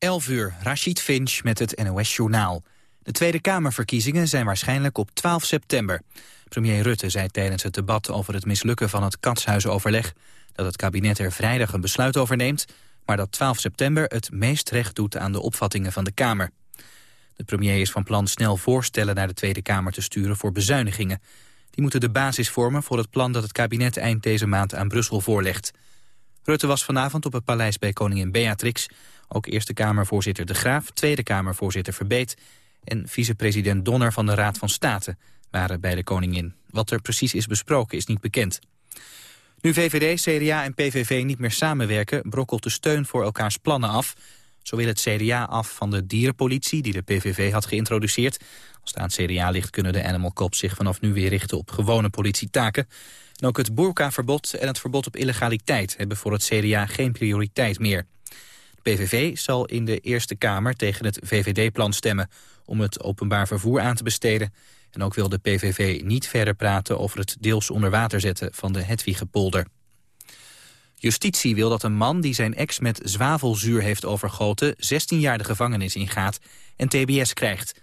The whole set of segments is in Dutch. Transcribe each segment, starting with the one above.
11 uur, Rashid Finch met het NOS-journaal. De Tweede Kamerverkiezingen zijn waarschijnlijk op 12 september. Premier Rutte zei tijdens het debat over het mislukken van het katshuisoverleg... dat het kabinet er vrijdag een besluit over neemt... maar dat 12 september het meest recht doet aan de opvattingen van de Kamer. De premier is van plan snel voorstellen naar de Tweede Kamer te sturen voor bezuinigingen. Die moeten de basis vormen voor het plan dat het kabinet eind deze maand aan Brussel voorlegt. Rutte was vanavond op het paleis bij koningin Beatrix. Ook Eerste Kamervoorzitter De Graaf, Tweede Kamervoorzitter Verbeet... en vicepresident Donner van de Raad van State waren bij de koningin. Wat er precies is besproken is niet bekend. Nu VVD, CDA en PVV niet meer samenwerken... brokkelt de steun voor elkaars plannen af. Zo wil het CDA af van de dierenpolitie die de PVV had geïntroduceerd. Als het aan het CDA ligt kunnen de Animal Cops zich vanaf nu weer richten op gewone politietaken. En ook het boerkaverbod en het verbod op illegaliteit hebben voor het CDA geen prioriteit meer. PVV zal in de Eerste Kamer tegen het VVD-plan stemmen om het openbaar vervoer aan te besteden. En ook wil de PVV niet verder praten over het deels onder water zetten van de Hedwiggepolder. Justitie wil dat een man die zijn ex met zwavelzuur heeft overgoten 16 jaar de gevangenis ingaat en tbs krijgt.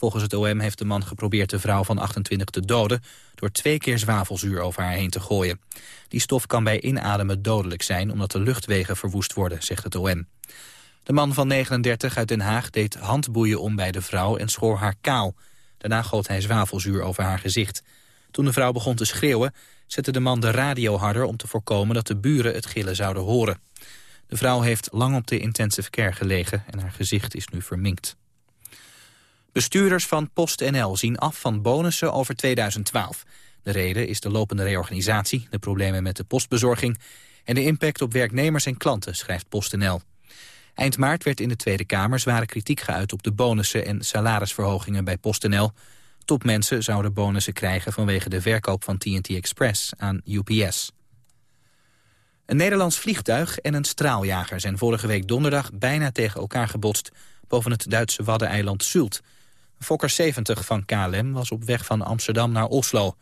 Volgens het OM heeft de man geprobeerd de vrouw van 28 te doden... door twee keer zwavelzuur over haar heen te gooien. Die stof kan bij inademen dodelijk zijn... omdat de luchtwegen verwoest worden, zegt het OM. De man van 39 uit Den Haag deed handboeien om bij de vrouw... en schoor haar kaal. Daarna goot hij zwavelzuur over haar gezicht. Toen de vrouw begon te schreeuwen, zette de man de radio harder... om te voorkomen dat de buren het gillen zouden horen. De vrouw heeft lang op de intensive care gelegen... en haar gezicht is nu verminkt. Bestuurders van PostNL zien af van bonussen over 2012. De reden is de lopende reorganisatie, de problemen met de postbezorging... en de impact op werknemers en klanten, schrijft PostNL. Eind maart werd in de Tweede Kamer zware kritiek geuit op de bonussen en salarisverhogingen bij PostNL. Topmensen zouden bonussen krijgen vanwege de verkoop van TNT Express aan UPS. Een Nederlands vliegtuig en een straaljager zijn vorige week donderdag bijna tegen elkaar gebotst boven het Duitse waddeneiland Zult. Fokker 70 van KLM was op weg van Amsterdam naar Oslo.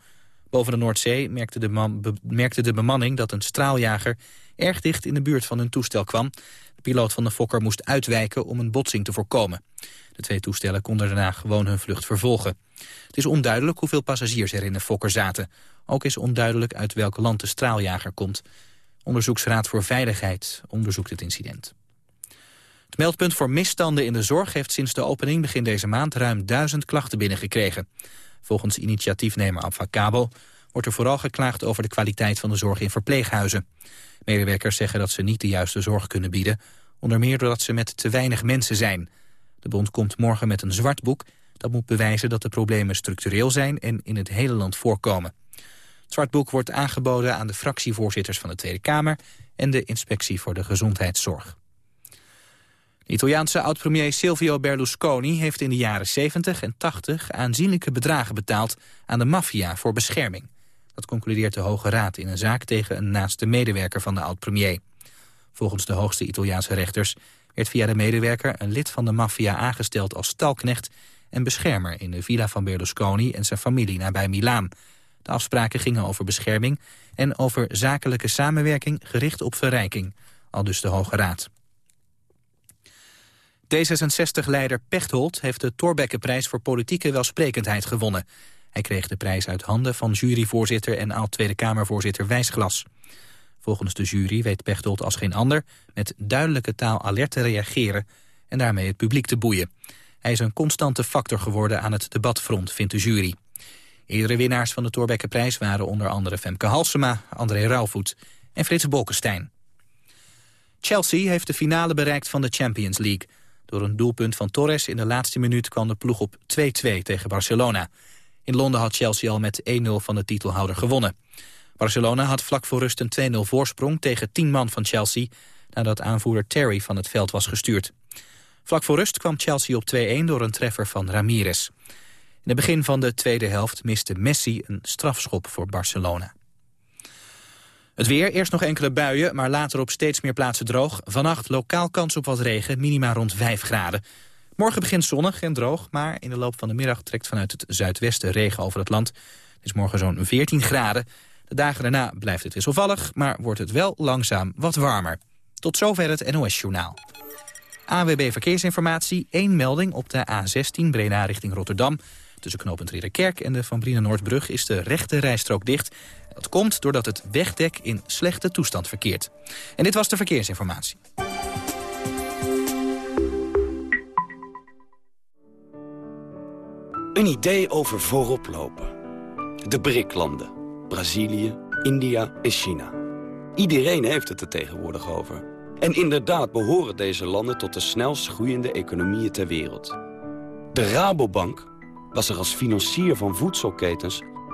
Boven de Noordzee merkte de, merkte de bemanning dat een straaljager erg dicht in de buurt van hun toestel kwam. De piloot van de Fokker moest uitwijken om een botsing te voorkomen. De twee toestellen konden daarna gewoon hun vlucht vervolgen. Het is onduidelijk hoeveel passagiers er in de Fokker zaten. Ook is onduidelijk uit welk land de straaljager komt. Onderzoeksraad voor Veiligheid onderzoekt het incident. Het meldpunt voor misstanden in de zorg heeft sinds de opening begin deze maand ruim duizend klachten binnengekregen. Volgens initiatiefnemer Abfacabo wordt er vooral geklaagd over de kwaliteit van de zorg in verpleeghuizen. Medewerkers zeggen dat ze niet de juiste zorg kunnen bieden, onder meer doordat ze met te weinig mensen zijn. De bond komt morgen met een zwart boek dat moet bewijzen dat de problemen structureel zijn en in het hele land voorkomen. Het zwartboek wordt aangeboden aan de fractievoorzitters van de Tweede Kamer en de Inspectie voor de Gezondheidszorg. Italiaanse oud-premier Silvio Berlusconi heeft in de jaren 70 en 80 aanzienlijke bedragen betaald aan de maffia voor bescherming. Dat concludeert de Hoge Raad in een zaak tegen een naaste medewerker van de oud-premier. Volgens de hoogste Italiaanse rechters werd via de medewerker een lid van de maffia aangesteld als stalknecht en beschermer in de villa van Berlusconi en zijn familie nabij Milaan. De afspraken gingen over bescherming en over zakelijke samenwerking gericht op verrijking, al dus de Hoge Raad. D66-leider Pechtold heeft de Torbekkenprijs voor politieke welsprekendheid gewonnen. Hij kreeg de prijs uit handen van juryvoorzitter en oud-Tweede Kamervoorzitter Wijsglas. Volgens de jury weet Pechtold als geen ander met duidelijke taal alert te reageren en daarmee het publiek te boeien. Hij is een constante factor geworden aan het debatfront, vindt de jury. Eerdere winnaars van de Torbekkenprijs waren onder andere Femke Halsema, André Rauwvoet en Frits Bolkestein. Chelsea heeft de finale bereikt van de Champions League. Door een doelpunt van Torres in de laatste minuut kwam de ploeg op 2-2 tegen Barcelona. In Londen had Chelsea al met 1-0 van de titelhouder gewonnen. Barcelona had vlak voor rust een 2-0 voorsprong tegen 10 man van Chelsea... nadat aanvoerder Terry van het veld was gestuurd. Vlak voor rust kwam Chelsea op 2-1 door een treffer van Ramirez. In het begin van de tweede helft miste Messi een strafschop voor Barcelona. Het weer, eerst nog enkele buien, maar later op steeds meer plaatsen droog. Vannacht lokaal kans op wat regen, minima rond 5 graden. Morgen begint zonnig en droog, maar in de loop van de middag trekt vanuit het zuidwesten regen over het land. Het is morgen zo'n 14 graden. De dagen daarna blijft het wisselvallig, maar wordt het wel langzaam wat warmer. Tot zover het NOS-journaal. AWB Verkeersinformatie, één melding op de A16 Breda richting Rotterdam. Tussen knooppunt Ridderkerk en de Van Brienen Noordbrug is de rechte rijstrook dicht. Dat komt doordat het wegdek in slechte toestand verkeert. En dit was de verkeersinformatie. Een idee over voorop lopen. De BRIC-landen. Brazilië, India en China. Iedereen heeft het er tegenwoordig over. En inderdaad behoren deze landen tot de snelst groeiende economieën ter wereld. De Rabobank was er als financier van voedselketens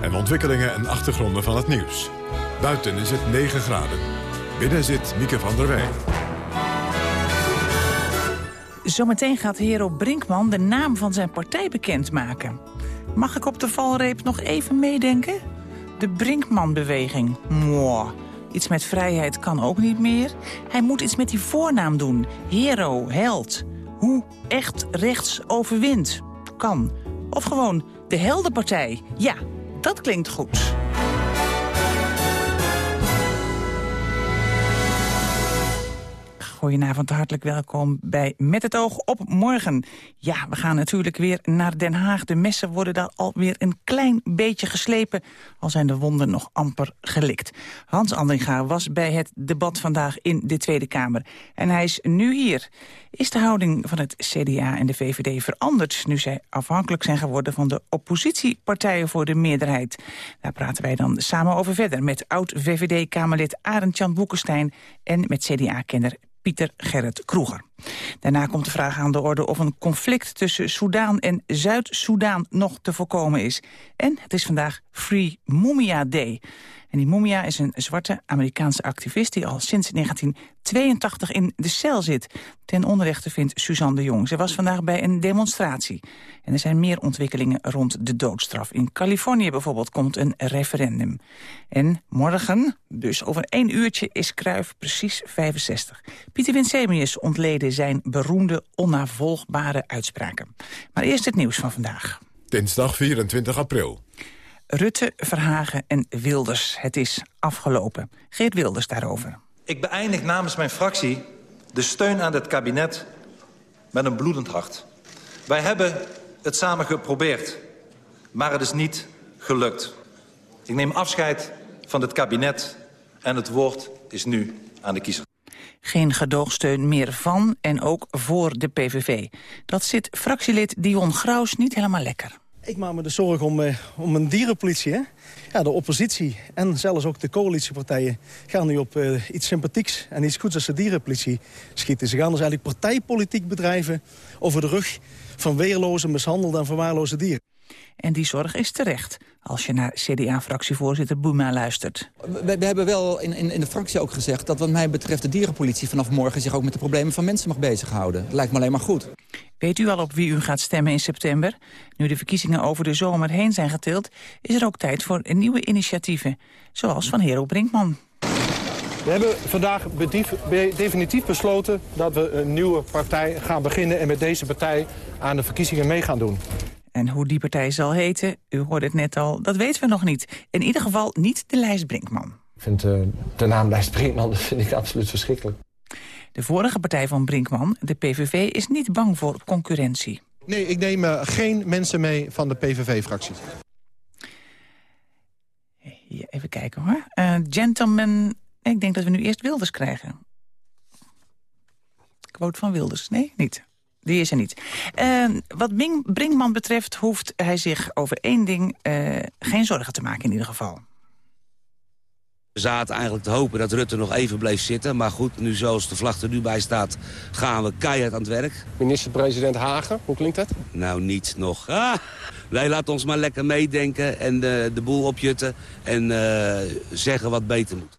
En ontwikkelingen en achtergronden van het nieuws. Buiten is het 9 graden. Binnen zit Mieke van der Wij. Zometeen gaat Hero Brinkman de naam van zijn partij bekendmaken. Mag ik op de valreep nog even meedenken? De Brinkman-beweging. Iets met vrijheid kan ook niet meer. Hij moet iets met die voornaam doen. Hero, held. Hoe echt rechts overwint. Kan. Of gewoon de Heldenpartij. Ja, dat klinkt goed. Goedenavond, hartelijk welkom bij Met het oog op morgen. Ja, we gaan natuurlijk weer naar Den Haag. De messen worden daar alweer een klein beetje geslepen... al zijn de wonden nog amper gelikt. Hans Andringa was bij het debat vandaag in de Tweede Kamer. En hij is nu hier. Is de houding van het CDA en de VVD veranderd... nu zij afhankelijk zijn geworden van de oppositiepartijen voor de meerderheid? Daar praten wij dan samen over verder... met oud-VVD-Kamerlid Arend-Jan Boekenstein... en met CDA-kenner Pieter Gerrit Kroeger. Daarna komt de vraag aan de orde of een conflict tussen Soudaan en Zuid-Soedan nog te voorkomen is. En het is vandaag Free Mumia Day. En die Mumia is een zwarte Amerikaanse activist... die al sinds 1982 in de cel zit. Ten onrechte vindt Suzanne de Jong. Ze was vandaag bij een demonstratie. En er zijn meer ontwikkelingen rond de doodstraf. In Californië bijvoorbeeld komt een referendum. En morgen, dus over één uurtje, is Kruif precies 65. Pieter Winsemius ontleden zijn beroemde, onnavolgbare uitspraken. Maar eerst het nieuws van vandaag. Dinsdag 24 april. Rutte, Verhagen en Wilders. Het is afgelopen. Geert Wilders daarover. Ik beëindig namens mijn fractie de steun aan het kabinet met een bloedend hart. Wij hebben het samen geprobeerd, maar het is niet gelukt. Ik neem afscheid van het kabinet en het woord is nu aan de kiezer. Geen gedoogsteun meer van en ook voor de PVV. Dat zit fractielid Dion Graus niet helemaal lekker. Ik maak me de zorgen om, eh, om een dierenpolitie. Hè? Ja, de oppositie en zelfs ook de coalitiepartijen gaan nu op eh, iets sympathieks en iets goeds als de dierenpolitie schieten. Ze gaan dus eigenlijk partijpolitiek bedrijven over de rug van weerloze, mishandelde en verwaarloze dieren. En die zorg is terecht, als je naar CDA-fractievoorzitter Boema luistert. We, we hebben wel in, in, in, de fractie ook gezegd dat wat mij betreft de dierenpolitie vanaf morgen zich ook met de problemen van mensen mag bezighouden. Dat lijkt me alleen maar goed. Weet u al op wie u gaat stemmen in september? Nu de verkiezingen over de zomer heen zijn getild... is er ook tijd voor nieuwe initiatieven, zoals van Hero Brinkman. We hebben vandaag definitief besloten dat we een nieuwe partij gaan beginnen... en met deze partij aan de verkiezingen mee gaan doen. En hoe die partij zal heten, u hoorde het net al, dat weten we nog niet. In ieder geval niet de lijst Brinkman. Ik vind uh, de naam lijst Brinkman dat vind ik absoluut verschrikkelijk. De vorige partij van Brinkman, de PVV, is niet bang voor concurrentie. Nee, ik neem uh, geen mensen mee van de PVV-fractie. Even kijken hoor. Uh, gentleman, ik denk dat we nu eerst Wilders krijgen. Quote van Wilders. Nee, niet. Die is er niet. Uh, wat Bing, Brinkman betreft hoeft hij zich over één ding uh, geen zorgen te maken in ieder geval. We zaten eigenlijk te hopen dat Rutte nog even bleef zitten. Maar goed, nu zoals de vlag er nu bij staat, gaan we keihard aan het werk. Minister-president Hagen, hoe klinkt dat? Nou, niet nog. Ah, wij laten ons maar lekker meedenken en de, de boel opjutten en uh, zeggen wat beter moet.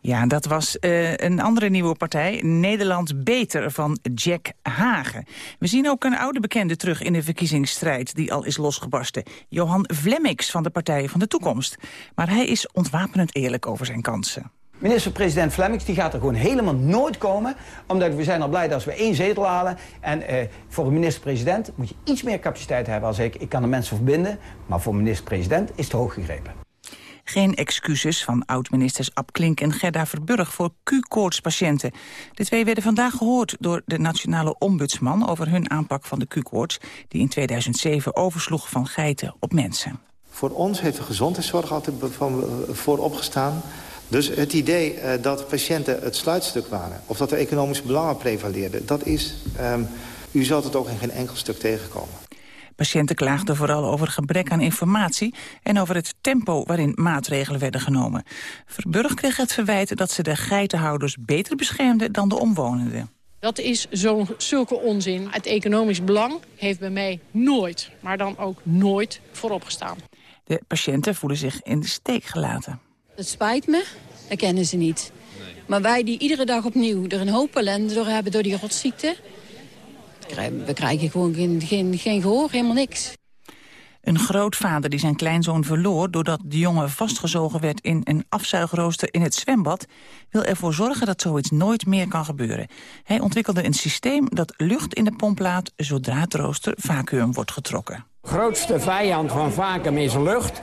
Ja, dat was uh, een andere nieuwe partij, Nederland Beter, van Jack Hagen. We zien ook een oude bekende terug in de verkiezingsstrijd die al is losgebarsten. Johan Vlemmix van de Partij van de Toekomst. Maar hij is ontwapenend eerlijk over zijn kansen. Minister-president Flemmings die gaat er gewoon helemaal nooit komen. Omdat we zijn al blij dat we één zetel halen. En eh, voor een minister-president moet je iets meer capaciteit hebben als ik. Ik kan de mensen verbinden. Maar voor minister-president is het hoog gegrepen. Geen excuses van oud-ministers Ab Klink en Gerda Verburg voor Q-koortspatiënten. De twee werden vandaag gehoord door de nationale ombudsman over hun aanpak van de Q-koorts, die in 2007 oversloeg van geiten op mensen. Voor ons heeft de gezondheidszorg altijd van, voor opgestaan. Dus het idee uh, dat patiënten het sluitstuk waren... of dat er economische belangen prevaleerden... dat is, um, u zult het ook in geen enkel stuk tegenkomen. Patiënten klaagden vooral over gebrek aan informatie... en over het tempo waarin maatregelen werden genomen. Verburg kreeg het verwijt dat ze de geitenhouders beter beschermden dan de omwonenden. Dat is zo, zulke onzin. Het economisch belang heeft bij mij nooit, maar dan ook nooit voorop gestaan. De patiënten voelen zich in de steek gelaten. Het spijt me, dat kennen ze niet. Maar wij die iedere dag opnieuw er een hoop ellende door hebben door die rotziekte... we krijgen gewoon geen, geen, geen gehoor, helemaal niks. Een grootvader die zijn kleinzoon verloor... doordat de jongen vastgezogen werd in een afzuigrooster in het zwembad... wil ervoor zorgen dat zoiets nooit meer kan gebeuren. Hij ontwikkelde een systeem dat lucht in de pomp laat... zodra het rooster vacuüm wordt getrokken grootste vijand van vacuüm is lucht.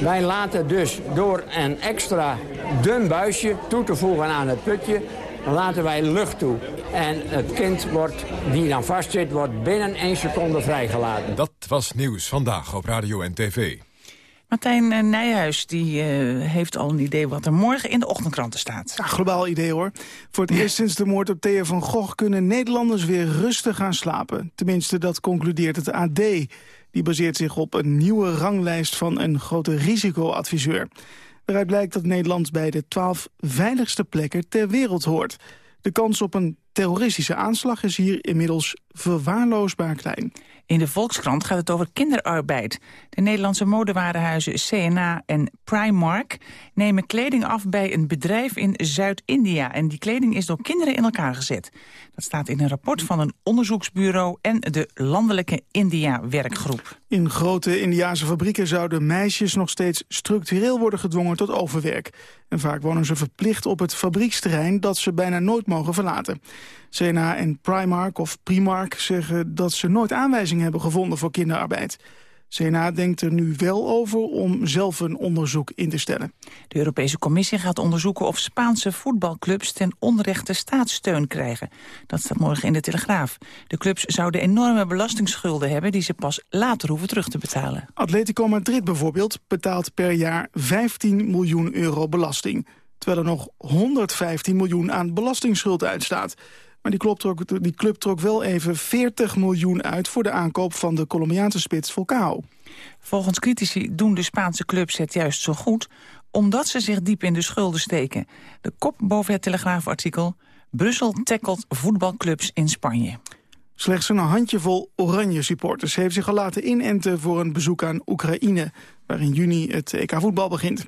Wij laten dus door een extra dun buisje toe te voegen aan het putje... laten wij lucht toe. En het kind wordt, die dan vastzit, wordt binnen één seconde vrijgelaten. Dat was Nieuws Vandaag op Radio en TV. Martijn eh, Nijhuis die, uh, heeft al een idee wat er morgen in de ochtendkranten staat. Ja, globaal idee hoor. Voor het eerst sinds de moord op Thea van Gogh kunnen Nederlanders weer rustig gaan slapen. Tenminste, dat concludeert het AD. Die baseert zich op een nieuwe ranglijst van een grote risicoadviseur. Waaruit blijkt dat Nederland bij de twaalf veiligste plekken ter wereld hoort. De kans op een terroristische aanslag is hier inmiddels verwaarloosbaar klein. In de Volkskrant gaat het over kinderarbeid. De Nederlandse modewarenhuizen CNA en Primark nemen kleding af bij een bedrijf in Zuid-India. En die kleding is door kinderen in elkaar gezet. Dat staat in een rapport van een onderzoeksbureau en de Landelijke India-werkgroep. In grote Indiase fabrieken zouden meisjes nog steeds structureel worden gedwongen tot overwerk. En vaak wonen ze verplicht op het fabrieksterrein dat ze bijna nooit mogen verlaten. CNA en Primark of Primark zeggen dat ze nooit aanwijzingen hebben gevonden voor kinderarbeid. CNA denkt er nu wel over om zelf een onderzoek in te stellen. De Europese Commissie gaat onderzoeken of Spaanse voetbalclubs ten onrechte staatssteun krijgen. Dat staat morgen in de Telegraaf. De clubs zouden enorme belastingsschulden hebben die ze pas later hoeven terug te betalen. Atletico Madrid bijvoorbeeld betaalt per jaar 15 miljoen euro belasting. Terwijl er nog 115 miljoen aan belastingsschuld uitstaat. Maar die club, trok, die club trok wel even 40 miljoen uit... voor de aankoop van de Colombiaanse spits Volcao. Volgens critici doen de Spaanse clubs het juist zo goed... omdat ze zich diep in de schulden steken. De kop boven het Telegraafartikel... Brussel tackelt voetbalclubs in Spanje. Slechts een handjevol oranje supporters heeft zich al laten inenten voor een bezoek aan Oekraïne, waar in juni het EK voetbal begint.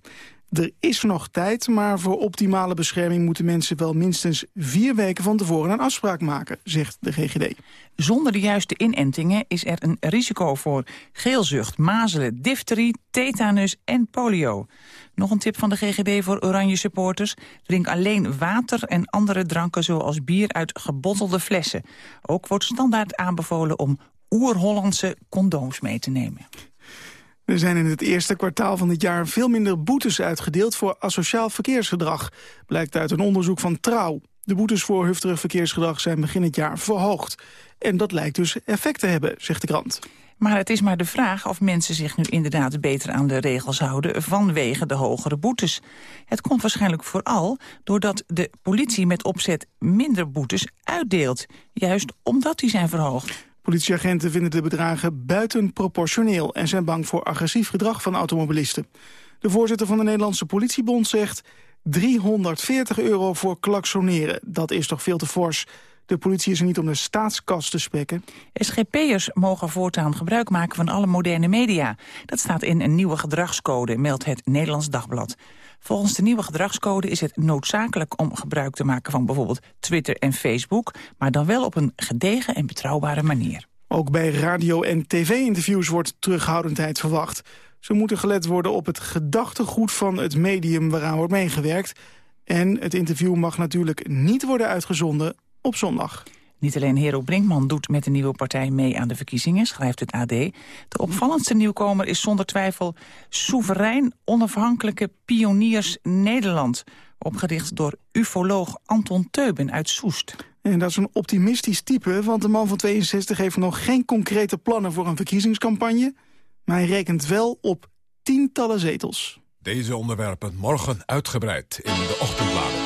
Er is nog tijd, maar voor optimale bescherming moeten mensen wel minstens vier weken van tevoren een afspraak maken, zegt de GGD. Zonder de juiste inentingen is er een risico voor geelzucht, mazelen, difterie, tetanus en polio. Nog een tip van de GGD voor oranje supporters. Drink alleen water en andere dranken zoals bier uit gebottelde flessen. Ook wordt standaard aanbevolen om oer-Hollandse condooms mee te nemen. Er zijn in het eerste kwartaal van dit jaar veel minder boetes uitgedeeld voor asociaal verkeersgedrag, blijkt uit een onderzoek van Trouw. De boetes voor hufterig verkeersgedrag zijn begin het jaar verhoogd. En dat lijkt dus effect te hebben, zegt de krant. Maar het is maar de vraag of mensen zich nu inderdaad beter aan de regels houden vanwege de hogere boetes. Het komt waarschijnlijk vooral doordat de politie met opzet minder boetes uitdeelt. Juist omdat die zijn verhoogd. Politieagenten vinden de bedragen buitenproportioneel... en zijn bang voor agressief gedrag van automobilisten. De voorzitter van de Nederlandse politiebond zegt... 340 euro voor klaksoneren, dat is toch veel te fors. De politie is er niet om de staatskas te spekken. SGP'ers mogen voortaan gebruik maken van alle moderne media. Dat staat in een nieuwe gedragscode, meldt het Nederlands Dagblad. Volgens de nieuwe gedragscode is het noodzakelijk om gebruik te maken van bijvoorbeeld Twitter en Facebook, maar dan wel op een gedegen en betrouwbare manier. Ook bij radio- en tv-interviews wordt terughoudendheid verwacht. Zo moet er gelet worden op het gedachtegoed van het medium waaraan wordt meegewerkt. En het interview mag natuurlijk niet worden uitgezonden op zondag. Niet alleen Hero Brinkman doet met de nieuwe partij mee aan de verkiezingen, schrijft het AD. De opvallendste nieuwkomer is zonder twijfel Soeverein Onafhankelijke Pioniers Nederland. Opgericht door ufoloog Anton Teuben uit Soest. En dat is een optimistisch type, want de man van 62 heeft nog geen concrete plannen voor een verkiezingscampagne. Maar hij rekent wel op tientallen zetels. Deze onderwerpen morgen uitgebreid in de ochtendbladen.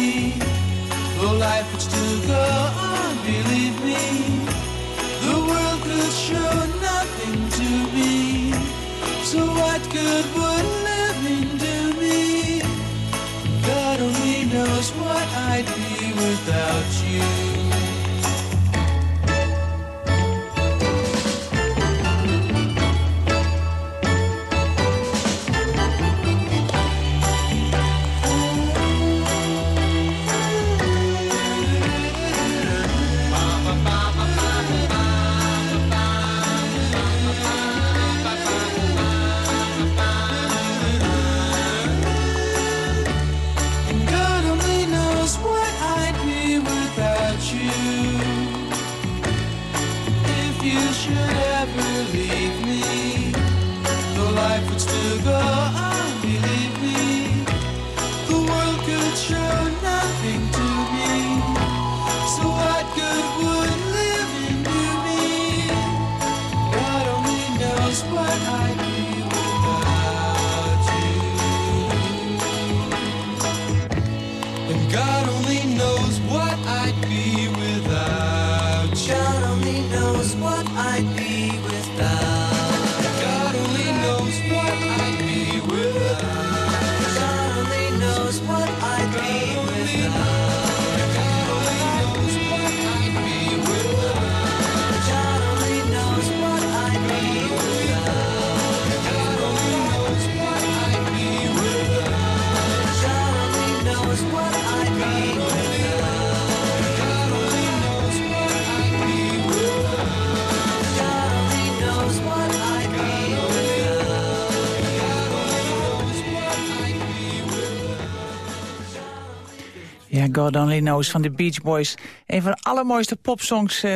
the life would still go on, believe me. The world could show nothing to me. So what good would living do me? God only knows what I'd be without you. God Only Knows van de Beach Boys. Een van de allermooiste popsongs eh,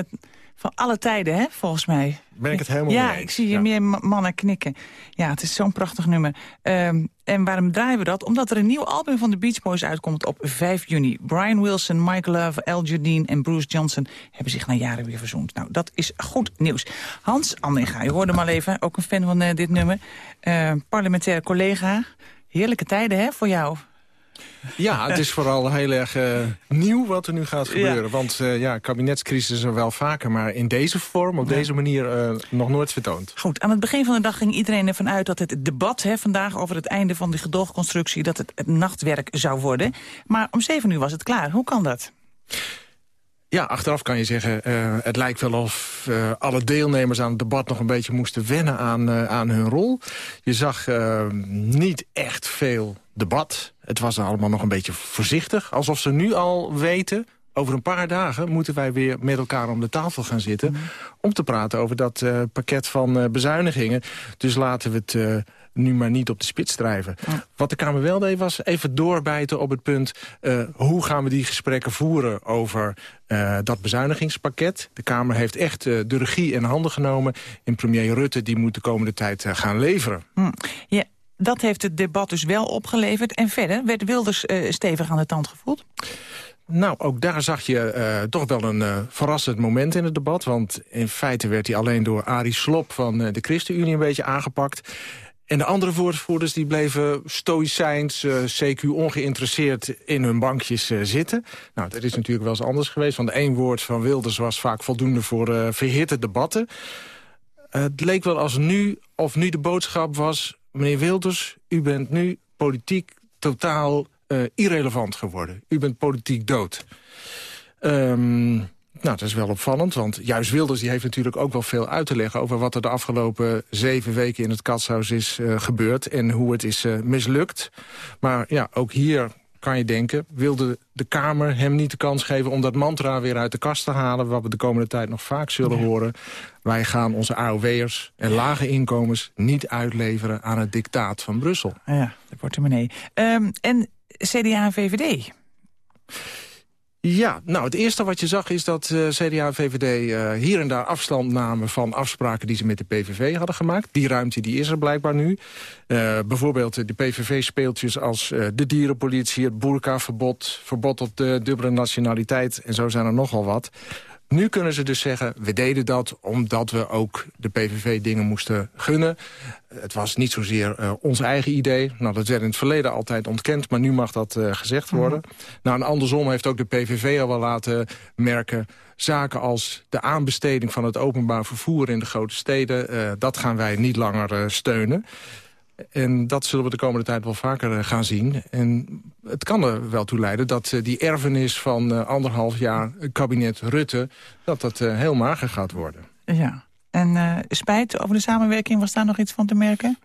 van alle tijden, hè, volgens mij. Ben ik het helemaal Ja, mee eens. ik zie je Ja. meer ma- mannen knikken. Ja, het is zo'n prachtig nummer. Ehm, en waarom draaien we dat? Omdat er een nieuw album van de Beach Boys uitkomt op 5 juni. Brian Wilson, Mike Love, Al Jardine en Bruce Johnson... hebben zich na jaren weer verzoend. Nou, dat is goed nieuws. Hans Andringa, je hoorde hem al even, ook een fan van eh, dit nummer. Eh, parlementair collega. Heerlijke tijden, hè, voor jou? Ja, het is vooral heel erg eh, nieuw wat er nu gaat gebeuren. Want eh, ja, kabinetscrisis is er wel vaker, maar in deze vorm, op Ja. deze manier, eh, nog nooit vertoond. Goed, aan het begin van de dag ging iedereen ervan uit dat het debat hè, vandaag over het einde van de gedoogconstructie, dat het, het nachtwerk zou worden. Maar om zeven uur was het klaar. Hoe kan dat? Ja, achteraf kan je zeggen, uh, het lijkt wel of uh, alle deelnemers aan het debat nog een beetje moesten wennen aan, uh, aan hun rol. Je zag niet echt veel debat. Het was allemaal nog een beetje voorzichtig. Alsof ze nu al weten, over een paar dagen moeten wij weer met elkaar om de tafel gaan zitten... Mm. om te praten over dat pakket van bezuinigingen. Dus laten we het nu maar niet op de spits drijven. Wat de Kamer wel deed was even doorbijten op het punt... Hoe gaan we die gesprekken voeren over dat bezuinigingspakket. De Kamer heeft echt de regie in handen genomen. En premier Rutte die moet de komende tijd gaan leveren. Hm. Ja, dat heeft het debat dus wel opgeleverd. En verder werd Wilders stevig aan de tand gevoeld? Nou, ook daar zag je uh, toch wel een uh, verrassend moment in het debat. Want in feite werd hij alleen door Arie Slop van de ChristenUnie een beetje aangepakt. En de andere woordvoerders die bleven stoïcijns, uh, CQ ongeïnteresseerd in hun bankjes zitten. Nou, dat is natuurlijk wel eens anders geweest. Want één woord van Wilders was vaak voldoende voor verhitte debatten. het leek wel als nu, of nu de boodschap was... meneer Wilders, u bent nu politiek totaal irrelevant geworden. U bent politiek dood. Um, nou, dat is wel opvallend, want juist Wilders die heeft natuurlijk ook wel veel uit te leggen... over wat er de afgelopen zeven weken in het katshuis is uh, gebeurd... en hoe het is uh, mislukt. Maar ja, ook hier kan je denken, wilde de Kamer hem niet de kans geven... om dat mantra weer uit de kast te halen... wat we de komende tijd nog vaak zullen horen. Wij gaan onze AOW'ers en lage inkomens niet uitleveren... aan het dictaat van Brussel. Ja, de portemonnee. Um, en CDA en VVD... Ja, nou, het eerste wat je zag is dat uh, CDA en VVD uh, hier en daar afstand namen van afspraken die ze met de PVV hadden gemaakt. Die ruimte die is er blijkbaar nu. Uh, bijvoorbeeld de PVV-speeltjes als de dierenpolitie, het boerkaverbod, verbod op de dubbele nationaliteit en zo zijn er nogal wat. Nu kunnen ze dus zeggen, we deden dat omdat we ook de PVV dingen moesten gunnen. Het was niet zozeer uh, ons eigen idee. Nou, dat werd in het verleden altijd ontkend, maar nu mag dat uh, gezegd worden. Mm. Nou, en andersom heeft ook de PVV al wel laten merken... zaken als de aanbesteding van het openbaar vervoer in de grote steden... Uh, dat gaan wij niet langer steunen. En dat zullen we de komende tijd wel vaker uh, gaan zien. En het kan er wel toe leiden dat uh, die erfenis van uh, anderhalf jaar kabinet Rutte... dat dat heel mager gaat worden. Ja. En spijt over de samenwerking, was daar nog iets van te merken?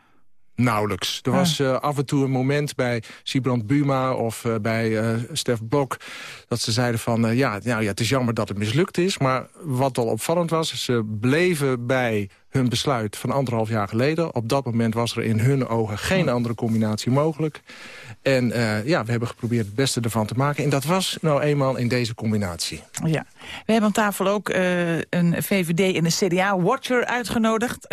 Nauwelijks. Er was uh, af en toe een moment bij Sibrand Buma of uh, bij uh, Stef Blok... dat ze zeiden van, ja, nou ja, het is jammer dat het mislukt is... maar wat wel opvallend was, ze bleven bij hun besluit van anderhalf jaar geleden. Op dat moment was er in hun ogen geen andere combinatie mogelijk. En ja, we hebben geprobeerd het beste ervan te maken. En dat was nou eenmaal in deze combinatie. Ja. We hebben aan tafel ook een VVD en een CDA-watcher uitgenodigd...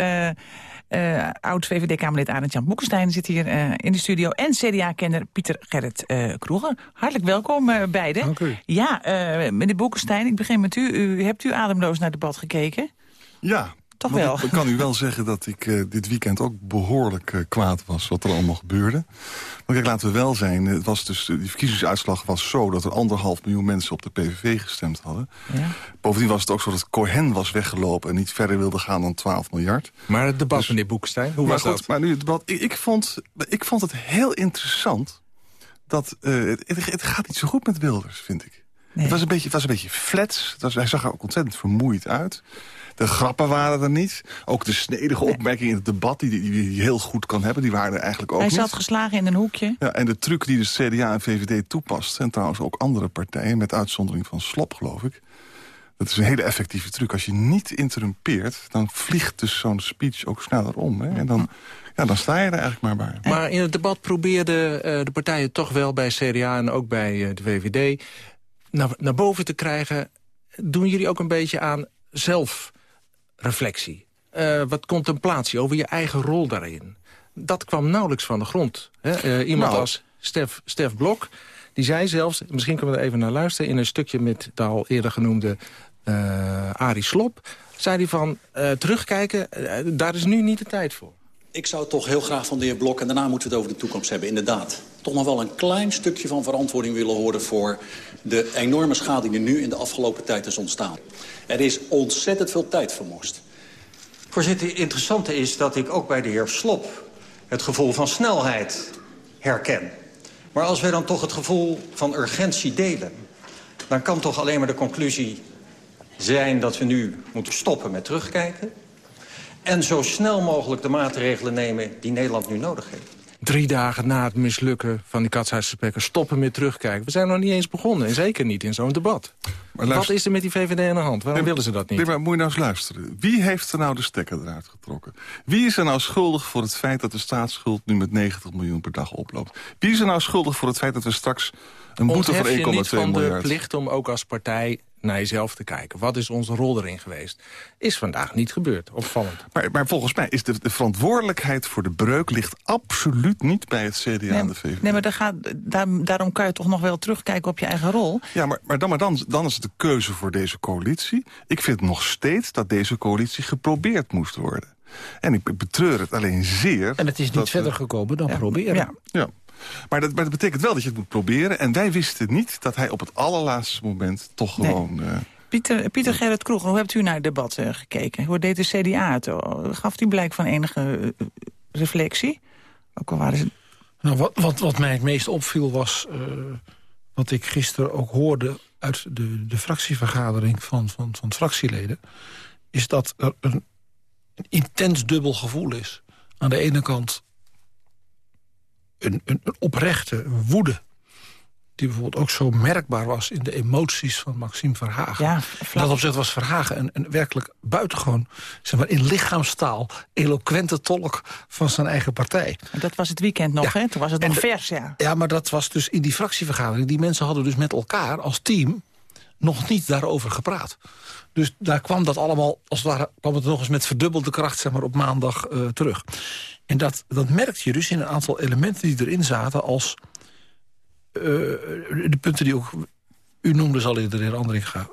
Uh, Oud-VVD-Kamerlid Arend-Jan Boekenstein zit hier uh, in de studio. En CDA-kenner Pieter Gerrit uh, Kroeger. Hartelijk welkom beiden. Dank u. Ja, meneer Boekenstein, ik begin met u. u. Hebt u ademloos naar het debat gekeken? Ja, toch wel. Ik kan u wel zeggen dat ik uh, dit weekend ook behoorlijk uh, kwaad was wat er allemaal gebeurde. Maar kijk, laten we wel zijn. Het was dus, die verkiezingsuitslag was zo dat er anderhalf miljoen mensen op de PVV gestemd hadden. Ja. Bovendien was het ook zo dat Cohen was weggelopen en niet verder wilde gaan dan 12 miljard. Maar het debat, dus, meneer Boekstein, hoe was goed, dat? Maar nu het debat, ik, ik, vond, ik vond het heel interessant dat uh, het, het, gaat niet zo goed met Wilders, vind ik. Nee. Het, was een beetje, het was een beetje flats. Het was, hij zag er ook ontzettend vermoeid uit. De grappen waren er niet. Ook de snedige nee. opmerkingen in het debat, die, die, die heel goed kan hebben... die waren er eigenlijk ook Hij niet. Hij zat geslagen in een hoekje. Ja, en de truc die de CDA en VVD toepast... en trouwens ook andere partijen, met uitzondering van Slop, geloof ik... Dat is een hele effectieve truc. Als je niet interrumpeert, dan vliegt dus zo'n speech ook sneller om. Hè? En dan, ja, dan sta je er eigenlijk maar bij. Maar in het debat probeerden uh, de partijen toch wel bij CDA en ook bij uh, de VVD... Naar, naar boven te krijgen. Doen jullie ook een beetje aan zelf reflectie. Uh, wat contemplatie over je eigen rol daarin. Dat kwam nauwelijks van de grond. Hè? Uh, iemand nou. als Stef, Stef Blok, die zei zelfs... misschien kunnen we er even naar luisteren... in een stukje met de al eerder genoemde uh, Arie Slop... zei hij van, terugkijken, daar is nu niet de tijd voor. Ik zou toch heel graag van de heer Blok... en daarna moeten we het over de toekomst hebben, inderdaad... toch nog wel een klein stukje van verantwoording willen horen... voor de enorme schade die nu in de afgelopen tijd is ontstaan. Er is ontzettend veel tijd vermost. Voorzitter, het interessante is dat ik ook bij de heer Slop... het gevoel van snelheid herken. Maar als wij dan toch het gevoel van urgentie delen... dan kan toch alleen maar de conclusie zijn dat we nu moeten stoppen met terugkijken... en zo snel mogelijk de maatregelen nemen die Nederland nu nodig heeft. Drie dagen na het mislukken van die katshuisgesprekken stoppen met terugkijken. We zijn nog niet eens begonnen en zeker niet in zo'n debat. Maar luister- Wat is er met die VVD aan de hand? Waarom Nee, willen ze dat niet? Nee, maar moet je nou eens luisteren. Wie heeft er nou de stekker eruit getrokken? Wie is er nou schuldig voor het feit dat de staatsschuld nu met 90 miljoen per dag oploopt? Wie is er nou schuldig voor het feit dat we straks een boete van Onthef je 1,2 niet van de plicht om ook als partij naar jezelf te kijken. Wat is onze rol erin geweest? Is vandaag niet gebeurd. Opvallend. Maar, maar volgens mij is de, de verantwoordelijkheid voor de breuk... ligt absoluut niet bij het CDA en de VVD. Nee, maar daar gaat, daar, daarom kan je toch nog wel terugkijken op je eigen rol. Ja, maar, maar, dan, maar dan, dan is het de keuze voor deze coalitie. Ik vind nog steeds dat deze coalitie geprobeerd moest worden. En ik betreur het alleen zeer... En het is niet verder gekomen dan proberen. Ja. ja. Maar, dat, maar dat betekent wel dat je het moet proberen. En wij wisten niet dat hij op het allerlaatste moment toch Nee. gewoon... eh, Pieter, Pieter Gerrit Kroeg, hoe hebt u naar het debat eh, gekeken? Hoe deed de CDA het? Oh, Gaf die blijk van enige eh, reflectie? Ook al waren ze... Nou, wat, wat, wat mij het meest opviel was... eh, wat ik gisteren ook hoorde uit de, de fractievergadering van, van, van fractieleden... is dat er een, een intens dubbel gevoel is. Aan de ene kant een, een, een oprechte woede... die bijvoorbeeld ook zo merkbaar was in de emoties van Maxime Verhagen. Ja, in dat opzicht was Verhagen een, een werkelijk buitengewoon... zeg maar in lichaamstaal eloquente tolk van zijn eigen partij. Dat was het weekend nog, hè? Toen was het nog vers, ja. Ja, maar dat was dus in die fractievergadering. Die mensen hadden dus met elkaar als team nog niet daarover gepraat. Dus daar kwam dat allemaal, als het ware, kwam het nog eens met verdubbelde kracht zeg maar, op maandag eh, terug. En dat, dat merkte je dus in een aantal elementen die erin zaten als eh, de punten die ook u noemde zal in de heer Andringa.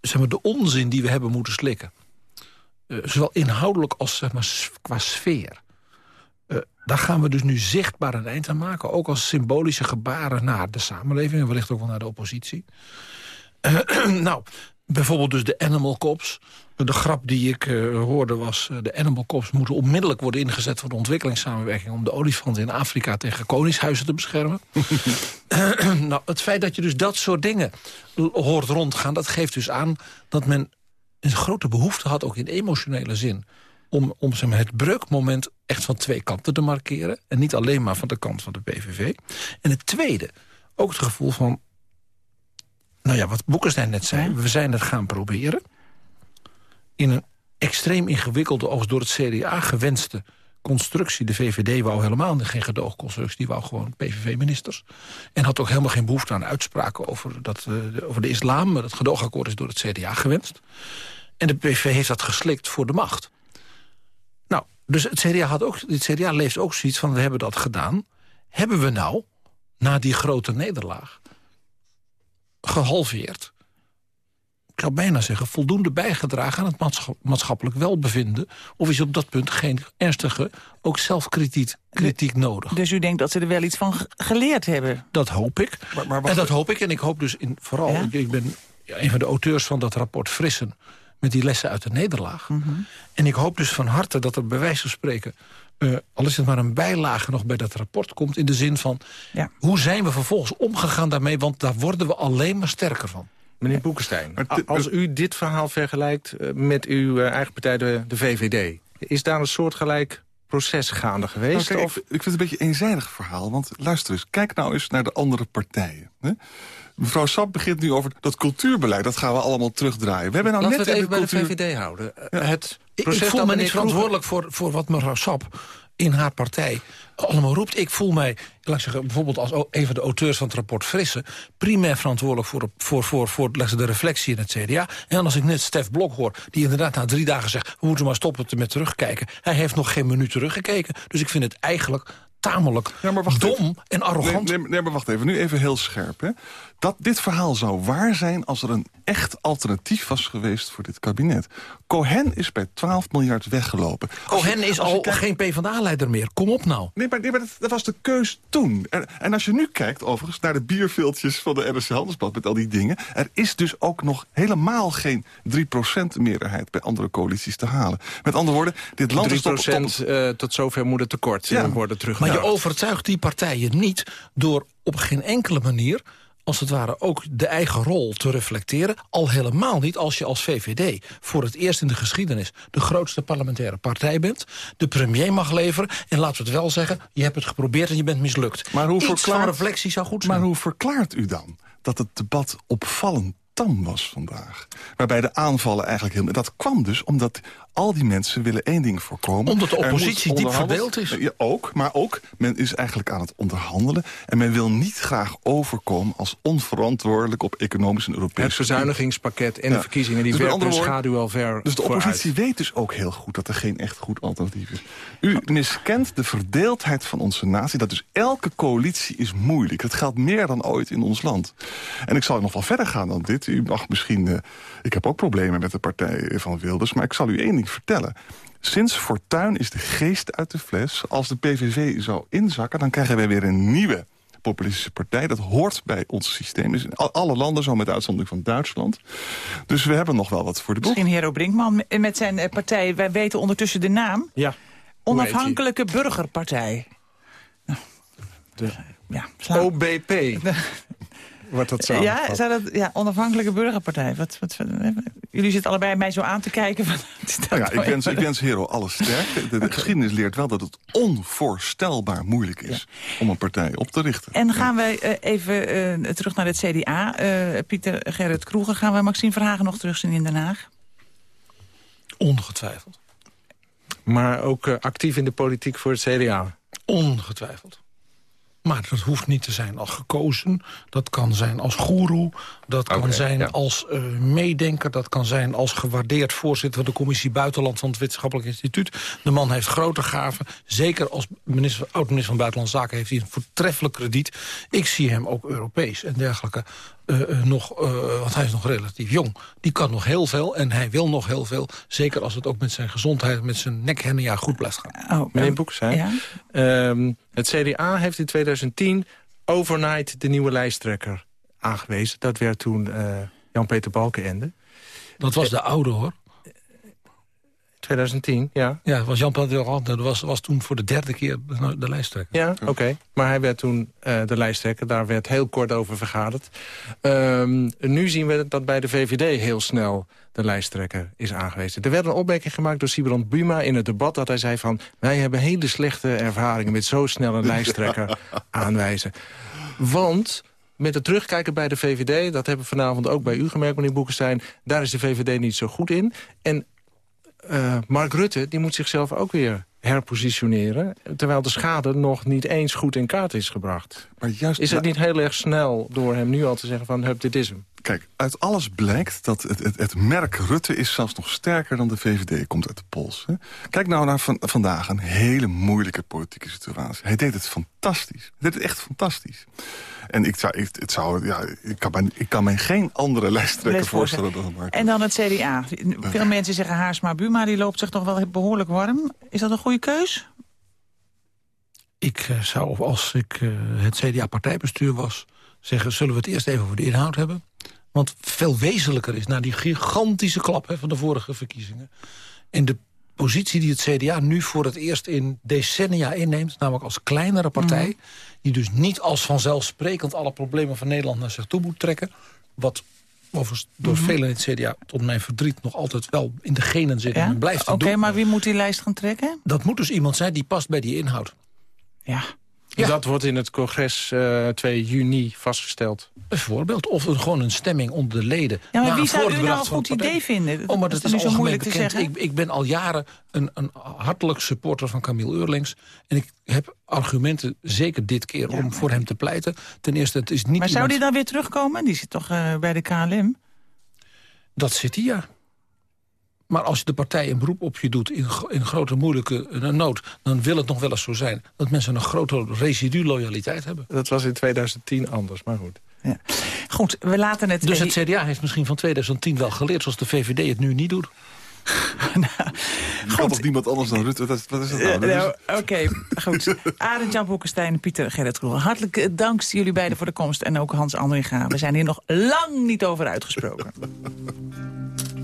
Zeg maar, de onzin die we hebben moeten slikken. Eh, zowel inhoudelijk als zeg maar, qua sfeer. Eh, daar gaan we dus nu zichtbaar een eind aan maken. Ook als symbolische gebaren naar de samenleving... en wellicht ook wel naar de oppositie. Nou, bijvoorbeeld dus de animal cops. De grap die ik eh, hoorde was... eh, de animal cops moeten onmiddellijk worden ingezet... voor de ontwikkelingssamenwerking... om de olifanten in Afrika tegen koningshuizen te beschermen. nou, het feit dat je dus dat soort dingen hoort rondgaan... dat geeft dus aan dat men een grote behoefte had... ook in emotionele zin om, om zeg maar, het breukmoment echt van twee kanten te markeren. En niet alleen maar van de kant van de PVV. En het tweede, ook het gevoel van... Nou ja, wat Boekenstein net zei, we zijn het gaan proberen. In een extreem ingewikkelde, als door het CDA gewenste constructie. De VVD wou helemaal geen gedoogconstructie, die wou gewoon PVV-ministers. En had ook helemaal geen behoefte aan uitspraken over, dat, eh, de- over de islam. Maar dat gedoogakkoord is door het CDA gewenst. En de PVV heeft dat geslikt voor de macht. Nou, dus het CDA, had ook, het CDA leeft ook zoiets van, we hebben dat gedaan. Hebben we nou, na die grote nederlaag, gehalveerd... ik zou bijna zeggen, voldoende bijgedragen aan het maatscha- maatschappelijk welbevinden? Of is op dat punt geen ernstige, ook zelfkritiek kritiek nodig? Dus u denkt dat ze er wel iets van ge- geleerd hebben? Dat hoop ik. en dat hoop ik. En ik hoop dus in, vooral, Ja? ik, ben ja, een van de auteurs van dat rapport Frissen... met die lessen uit de nederlaag. Mhm. En ik hoop dus van harte dat er bij wijze van spreken... eh, al is het maar een bijlage nog bij dat rapport komt... in de zin van, Ja. hoe zijn we vervolgens omgegaan daarmee... want daar worden we alleen maar sterker van. Meneer Boekenstein, als u dit verhaal vergelijkt eh, met uw eh, eigen partij, de, de VVD... is daar een soortgelijk proces gaande Nou, geweest? kijk, of ik, ik vind het een beetje een eenzijdig verhaal. Want luister eens, kijk nou eens naar de andere partijen. Hè? Mevrouw Sap begint nu over dat cultuurbeleid. Dat gaan we allemaal terugdraaien. We hebben nou Laten net we het even bij de cultuur- VVD houden. Eh, Het Ik, proces ik voel me niet verantwoordelijk voor, voor wat mevrouw Sap in haar partij allemaal roept. Ik voel mij, laat ik zeggen, bijvoorbeeld als een van de auteurs van het rapport Frisse... primair verantwoordelijk voor, voor, voor, voor de reflectie in het CDA. En als ik net Stef Blok hoor, die inderdaad na drie dagen zegt... we moeten maar stoppen met terugkijken. Hij heeft nog geen minuut teruggekeken. Dus ik vind het eigenlijk tamelijk dom en arrogant. Nee, nee, nee, maar wacht even. Nu even heel scherp. Hè. Dat dit verhaal zou waar zijn als er een echt alternatief was geweest voor dit kabinet. Cohen is bij 12 miljard weggelopen. Je- Cohen is al kijkt- geen PvdA-leider meer. Kom op nou. Nee, maar, nee, maar dat, dat was de keus toen. En, en als je nu kijkt, overigens, naar de bierveeltjes van de NRC Handelsblad... met al die dingen, er is dus ook nog helemaal geen 3% meerderheid... bij andere coalities te halen. Met andere woorden, dit land 3 is tot, tot, eh, tot zover moet het tekort eh, Ja. worden terug. Maar je overtuigt die partijen niet door op geen enkele manier als het ware ook de eigen rol te reflecteren. Al helemaal niet als je als VVD voor het eerst in de geschiedenis... de grootste parlementaire partij bent, de premier mag leveren... en laten we het wel zeggen, je hebt het geprobeerd en je bent mislukt. Maar hoe Iets verklaart- van reflectie zou goed zijn. Maar hoe verklaart u dan dat het debat opvallend tam was vandaag? Waarbij de aanvallen eigenlijk heel... Dat kwam dus omdat al die mensen willen één ding voorkomen. Omdat de oppositie diep verdeeld is. Ja, ook, maar ook, men is eigenlijk aan het onderhandelen... en men wil niet graag overkomen als onverantwoordelijk... op economisch en Europees Het verzuinigingspakket en Ja. de verkiezingen... die Dus woorden, schaduw al ver Dus de vooruit. oppositie weet dus ook heel goed dat er geen echt goed alternatief is. U miskent de verdeeldheid van onze natie. Dat dus elke coalitie is moeilijk. Dat geldt meer dan ooit in ons land. En ik zal nog wel verder gaan dan dit. U mag misschien... eh, ik heb ook problemen met de partij van Wilders... maar ik zal u één ding vertellen. Sinds Fortuin is de geest uit de fles. Als de PVV zou inzakken, dan krijgen wij weer een nieuwe populistische partij. Dat hoort bij ons systeem. Dus in al- alle landen, zo met uitzondering van Duitsland. Dus we hebben nog wel wat voor de boeg. Misschien Hero Brinkman met- zijn eh, partij. Wij weten ondertussen de naam. Ja. Onafhankelijke Burgerpartij. De Ja, OBP. Wordt dat zo? Ja, zou dat, ja, Onafhankelijke Burgerpartij. Wat, wat, jullie zitten allebei mij zo aan te kijken. Van, Nou ja, ik wens, ik wens Hero alles sterk. De, de geschiedenis leert wel dat het onvoorstelbaar moeilijk is... om een partij op te richten. En gaan wij eh, even eh, terug naar het CDA. Eh, Pieter Gerrit Kroeger, gaan wij Maxime Verhagen nog terugzien in Den Haag? Ongetwijfeld. Maar ook eh, actief in de politiek voor het CDA. Ongetwijfeld. Maar dat hoeft niet te zijn als gekozen. Dat kan zijn als goeroe. Dat kan zijn ja. als eh, meedenker. Dat kan zijn als gewaardeerd voorzitter van de commissie Buitenland van het Wetenschappelijk Instituut. De man heeft grote gaven. Zeker als minister, oud-minister van Buitenlandse Zaken heeft hij een voortreffelijk krediet. Ik zie hem ook Europees en dergelijke eh, eh, nog, eh, want hij is nog relatief jong. Die kan nog heel veel en hij wil nog heel veel. Zeker als het ook met zijn gezondheid, met zijn nekhernia goed blijft gaan. Oh, Meneer Boekestein, ja? ehm, het CDA heeft in 2010 overnight de nieuwe lijsttrekker aangewezen. Dat werd toen eh, Jan-Peter Balkenende. Dat was de oude hoor. 2010, ja. Ja, was Jan Patrick dat was, was toen voor de derde keer de, de lijsttrekker. Ja, oké. Maar hij werd toen eh, de lijsttrekker. Daar werd heel kort over vergaderd. Ehm, nu zien we dat bij de VVD heel snel de lijsttrekker is aangewezen. Er werd een opmerking gemaakt door Sibrand Buma in het debat... dat hij zei van, wij hebben hele slechte ervaringen... met zo snel een lijsttrekker aanwijzen. Want met het terugkijken bij de VVD... dat hebben we vanavond ook bij u gemerkt, meneer Boekenstein... daar is de VVD niet zo goed in. En eh, Mark Rutte die moet zichzelf ook weer herpositioneren... terwijl de schade nog niet eens goed in kaart is gebracht. Maar juist Is het niet heel erg snel door hem nu al te zeggen van... hup, dit is hem? Kijk, uit alles blijkt dat het, het, het merk Rutte is zelfs nog sterker dan de VVD komt uit de pols. Hè? Kijk nou naar van, vandaag, een hele moeilijke politieke situatie. Hij deed het fantastisch. Hij deed het echt fantastisch. En ik, zou, ik, het zou, ja, ik, kan mij, ik kan mij geen andere lijsttrekker voorstellen dan Mark En dan het CDA. Veel mensen zeggen Haarsma Buma, die loopt zich toch wel behoorlijk warm. Is dat een goede keus? Ik eh, zou, als ik eh, het CDA-partijbestuur was... zeggen, zullen we het eerst even over de inhoud hebben? Want veel wezenlijker is na die gigantische klap hè, van de vorige verkiezingen... en de positie die het CDA nu voor het eerst in decennia inneemt... namelijk als kleinere partij... Mhm. Die dus niet als vanzelfsprekend alle problemen van Nederland naar zich toe moet trekken... wat overigens door Mhm. velen in het CDA tot mijn verdriet nog altijd wel in de genen zit... en Ja? blijft Oké, maar wie moet die lijst gaan trekken? Dat moet dus iemand zijn die past bij die inhoud. Ja. Ja. Dat wordt in het congres eh 2 juni vastgesteld. Bijvoorbeeld, of een, gewoon een stemming onder de leden. Ja, maar wie zou u nou een goed idee vinden? Oh, maar dat, is is nu zo moeilijk te zeggen. Ik, ik ben al jaren een, een hartelijk supporter van Camille Eurlings. En ik heb argumenten, zeker dit keer, om voor hem te pleiten. Ten eerste, het is niet Maar zou die dan weer terugkomen? Die zit toch eh, bij de KLM? Dat zit hij, ja. Maar als je de partij een beroep op je doet in, in grote moeilijke eh, nood... dan wil het nog wel eens zo zijn dat mensen een grote residu-loyaliteit hebben. Dat was in 2010 anders, maar goed. Goed, we laten het... Dus het CDA heeft misschien van 2010 wel geleerd... zoals de VVD het nu niet doet. Kan toch niemand anders dan Rutte? Wat is, wat is dat nou? Eh, nou, Oké, goed. Arend Jan Boekenstein en Pieter Gerrit Kroeger. Hartelijk eh, dank jullie beiden voor de komst. En ook Hans Andringa. We zijn hier nog lang niet over uitgesproken.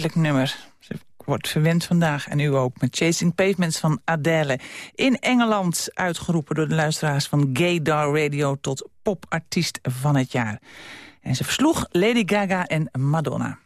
Heerlijk nummer. Ze wordt verwend vandaag en u ook met Chasing Pavements van Adele. In Engeland uitgeroepen door de luisteraars van Gaydar Radio tot popartiest van het jaar. En ze versloeg Lady Gaga en Madonna.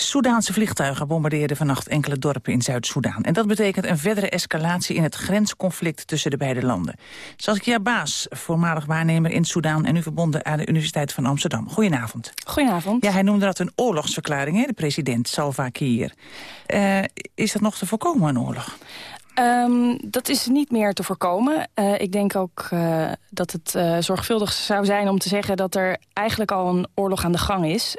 Soedaanse vliegtuigen bombardeerden vannacht enkele dorpen in Zuid-Soedan. En dat betekent een verdere escalatie in het grensconflict tussen de beide landen. Saskia Baas, voormalig waarnemer in Soedan... en nu verbonden aan de Universiteit van Amsterdam. Goedenavond. Goedenavond. Ja, hij noemde dat een oorlogsverklaring, hè, de president Salva Kiir. Eh, is dat nog te voorkomen, een oorlog? Ehm, dat is niet meer te voorkomen. Eh, ik denk ook eh, dat het eh, zorgvuldig zou zijn om te zeggen... dat er eigenlijk al een oorlog aan de gang is.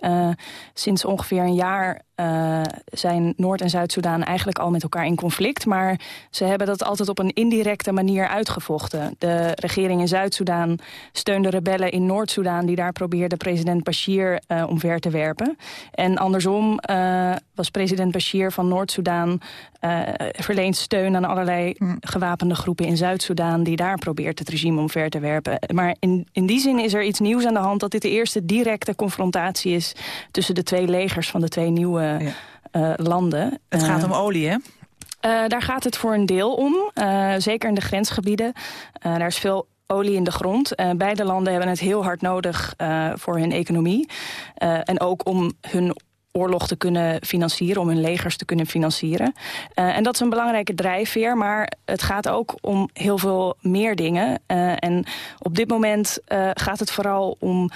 Sinds ongeveer een jaar eh, zijn Noord- en Zuid-Soedan eigenlijk al met elkaar in conflict. Maar ze hebben dat altijd op een indirecte manier uitgevochten. De regering in Zuid-Soedan steunde rebellen in Noord-Soedan... die daar probeerden president Bashir eh, omver te werpen. En andersom eh, was president Bashir van Noord-Soedan... verleent steun aan allerlei gewapende groepen in Zuid-Soedan... die daar probeert het regime omver te werpen. Maar in, in die zin is er iets nieuws aan de hand... dat dit de eerste directe confrontatie is... tussen de twee legers van de twee nieuwe eh, landen. Het gaat Eh, om olie, hè? eh, daar gaat het voor een deel om. Eh, zeker in de grensgebieden. Eh, daar is veel olie in de grond. Eh, beide landen hebben het heel hard nodig eh, voor hun economie. Eh, en ook om hun oorlog te kunnen financieren, om hun legers te kunnen financieren. Uh, en dat is een belangrijke drijfveer, maar het gaat ook om heel veel meer dingen. Uh, en op dit moment uh, gaat het vooral om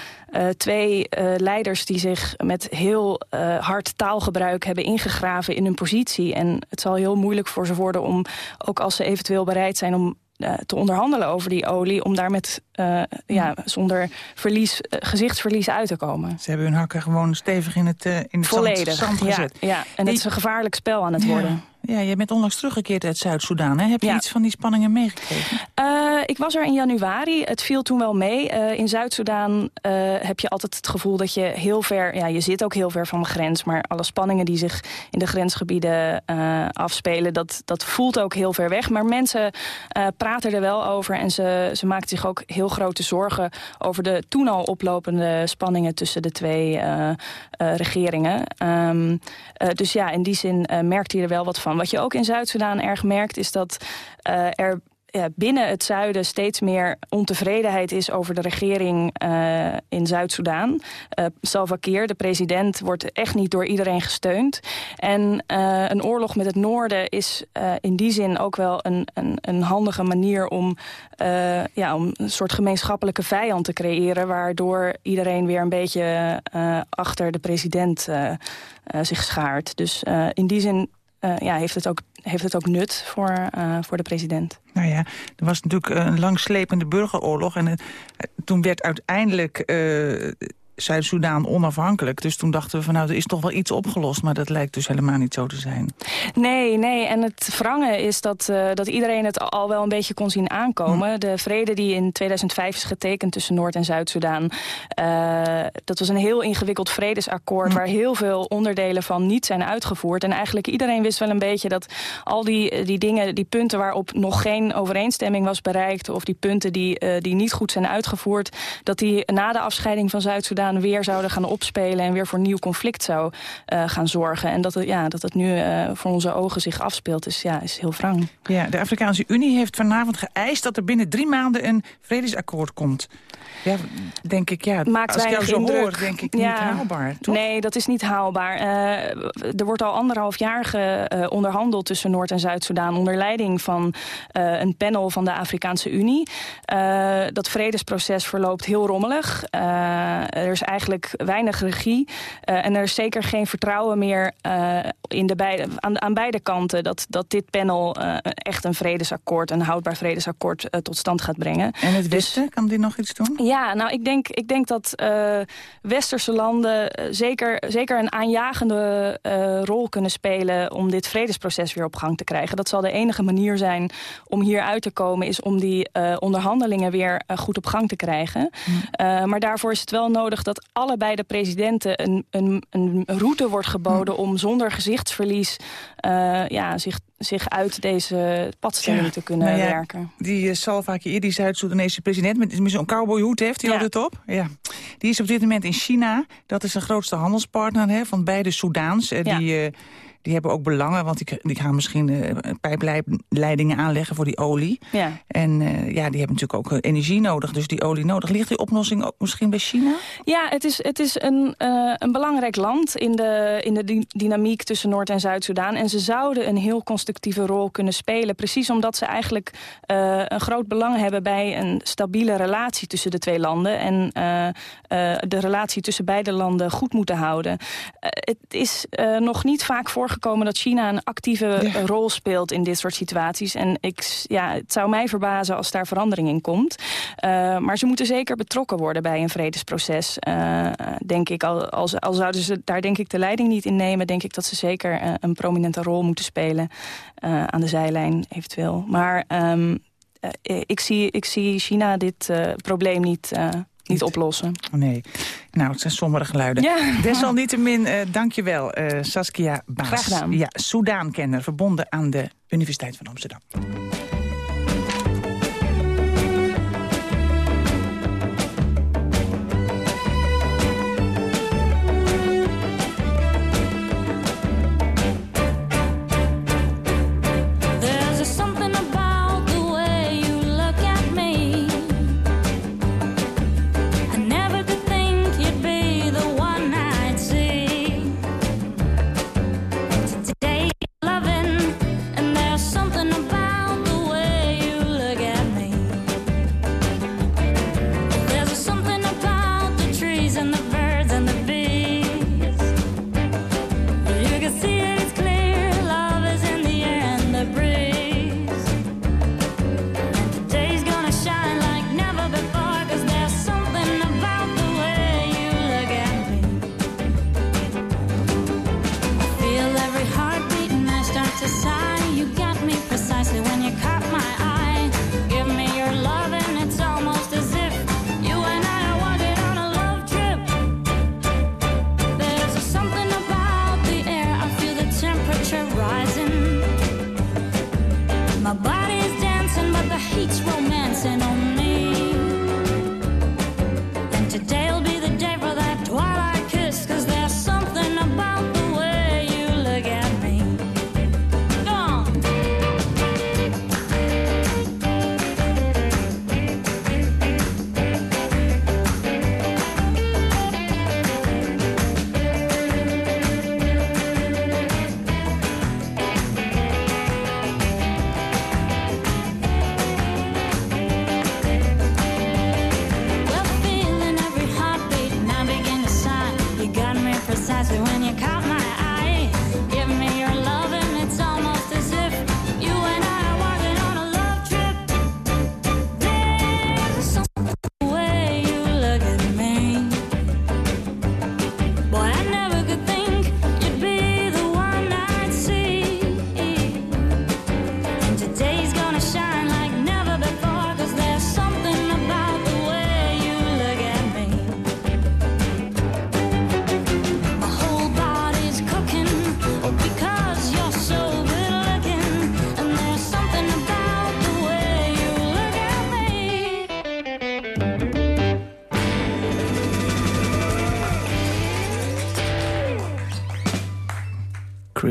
twee leiders die zich met heel hard taalgebruik hebben ingegraven in hun positie. En het zal heel moeilijk voor ze worden om, ook als ze eventueel bereid zijn om te onderhandelen over die olie... om daar met, uh, ja, zonder verlies, uh, gezichtsverlies uit te komen. Ze hebben hun hakken gewoon stevig in het, in het Volledig, zand, zand gezet. Ja, ja. en het is een gevaarlijk spel aan het worden. Ja, je bent onlangs teruggekeerd uit Zuid-Soedan. Heb je Ja. iets van die spanningen meegekregen? Uh, ik was er in januari. Het viel toen wel mee. Uh, in Zuid-Soedan uh, heb je altijd het gevoel dat je heel ver... Ja, je zit ook heel ver van de grens. Maar alle spanningen die zich in de grensgebieden uh, afspelen... Dat, dat voelt ook heel ver weg. Maar mensen uh, praten er wel over. En ze, ze maakten zich ook heel grote zorgen... over de toen al oplopende spanningen tussen de twee uh, uh, regeringen. Um, uh, dus ja, in die zin merkte je er wel wat van. Wat je ook in Zuid-Soedan erg merkt... is dat er binnen het zuiden steeds meer ontevredenheid is over de regering uh, in Zuid-Soedan. Uh, Salva Kiir, de president, wordt echt niet door iedereen gesteund. En een oorlog met het noorden is in die zin ook wel een, een, een handige manier om, ja, om een soort gemeenschappelijke vijand te creëren, waardoor iedereen weer een beetje achter de president zich schaart. Dus in die zin uh, ja, heeft, het ook, heeft het ook nut voor, uh, voor de president. Nou ja, er was natuurlijk een langslepende burgeroorlog. En uh, toen werd uiteindelijk Zuid-Soedan onafhankelijk. Dus toen dachten we van nou, er is toch wel iets opgelost. Maar dat lijkt dus helemaal niet zo te zijn. Nee, nee. En het wrange is dat, uh, dat iedereen het al wel een beetje kon zien aankomen. Hm. De vrede die in 2005 is getekend tussen Noord- en Zuid-Soedan... Uh, dat was een heel ingewikkeld vredesakkoord... Hm. waar heel veel onderdelen van niet zijn uitgevoerd. En eigenlijk iedereen wist wel een beetje dat al die, die dingen... die punten waarop nog geen overeenstemming was bereikt... of die punten die, uh, die niet goed zijn uitgevoerd... dat die na de afscheiding van Zuid-Soedan weer zouden gaan opspelen... en weer voor nieuw conflict zou uh, gaan zorgen. En dat het, ja, dat het nu uh, voor onze ogen zich afspeelt, is, ja, is heel wrang. Ja, de Afrikaanse Unie heeft vanavond geëist... dat er binnen drie maanden een vredesakkoord komt. Ja, denk ik, ja, Maakt als ik jou zo indruk. hoor, denk ik ja. niet haalbaar, toch? Nee, dat is niet haalbaar. Uh, er wordt al anderhalf jaar ge, uh, onderhandeld tussen Noord- en Zuid-Soedan... onder leiding van uh, een panel van de Afrikaanse Unie. dat vredesproces verloopt heel rommelig. er is eigenlijk weinig regie. en er is zeker geen vertrouwen meer in de beide, aan, aan, beide kanten... dat, dat dit panel echt een vredesakkoord, een houdbaar vredesakkoord... tot stand gaat brengen. En het Westen, dus, kan die nog iets doen? Ja, nou, ik denk, ik denk dat uh, westerse landen zeker, zeker een aanjagende uh, rol kunnen spelen... om dit vredesproces weer op gang te krijgen. Dat zal de enige manier zijn om hier uit te komen... is om die uh, onderhandelingen weer goed op gang te krijgen. Mm. maar daarvoor is het wel nodig dat allebei de presidenten... een, een, een route wordt geboden mm. om zonder gezichtsverlies... ja, zich zich uit deze padstelling ja, te kunnen nou ja, werken. Die uh, Salva Kiir, die Zuid-Soedanese president... met, met zo'n cowboyhoed heeft, die ja. altijd op. Ja. Die is op dit moment in China. Dat is de grootste handelspartner hè, van beide Soedaans. Uh, ja. die, uh, die hebben ook belangen, want die, die gaan misschien uh, pijpleidingen aanleggen voor die olie. Ja. En uh, ja, die hebben natuurlijk ook uh, energie nodig, dus die olie nodig. Ligt die oplossing ook misschien bij China? Ja, het is, het is een, uh, een belangrijk land in de, in de dynamiek tussen Noord- en Zuid-Soedan. En ze zouden een heel constructieve rol kunnen spelen. Precies omdat ze eigenlijk een groot belang hebben bij een stabiele relatie tussen de twee landen. En de relatie tussen beide landen goed moeten houden. het is nog niet vaak voor gekomen dat China een actieve ja. rol speelt in dit soort situaties. En ik, ja, het zou mij verbazen als daar verandering in komt. Uh, maar ze moeten zeker betrokken worden bij een vredesproces. Uh, denk ik, al, al, al, zouden ze daar denk ik de leiding niet in nemen... denk ik dat ze zeker uh, een prominente rol moeten spelen aan de zijlijn eventueel. Maar um, ik, zie, ik zie China dit probleem niet niet oplossen. Nee. Nou, het zijn sombere geluiden. Ja. Desalniettemin, uh, dank je wel, uh, Saskia Baas. Graag gedaan. Ja, Soudaan-kenner, verbonden aan de Universiteit van Amsterdam.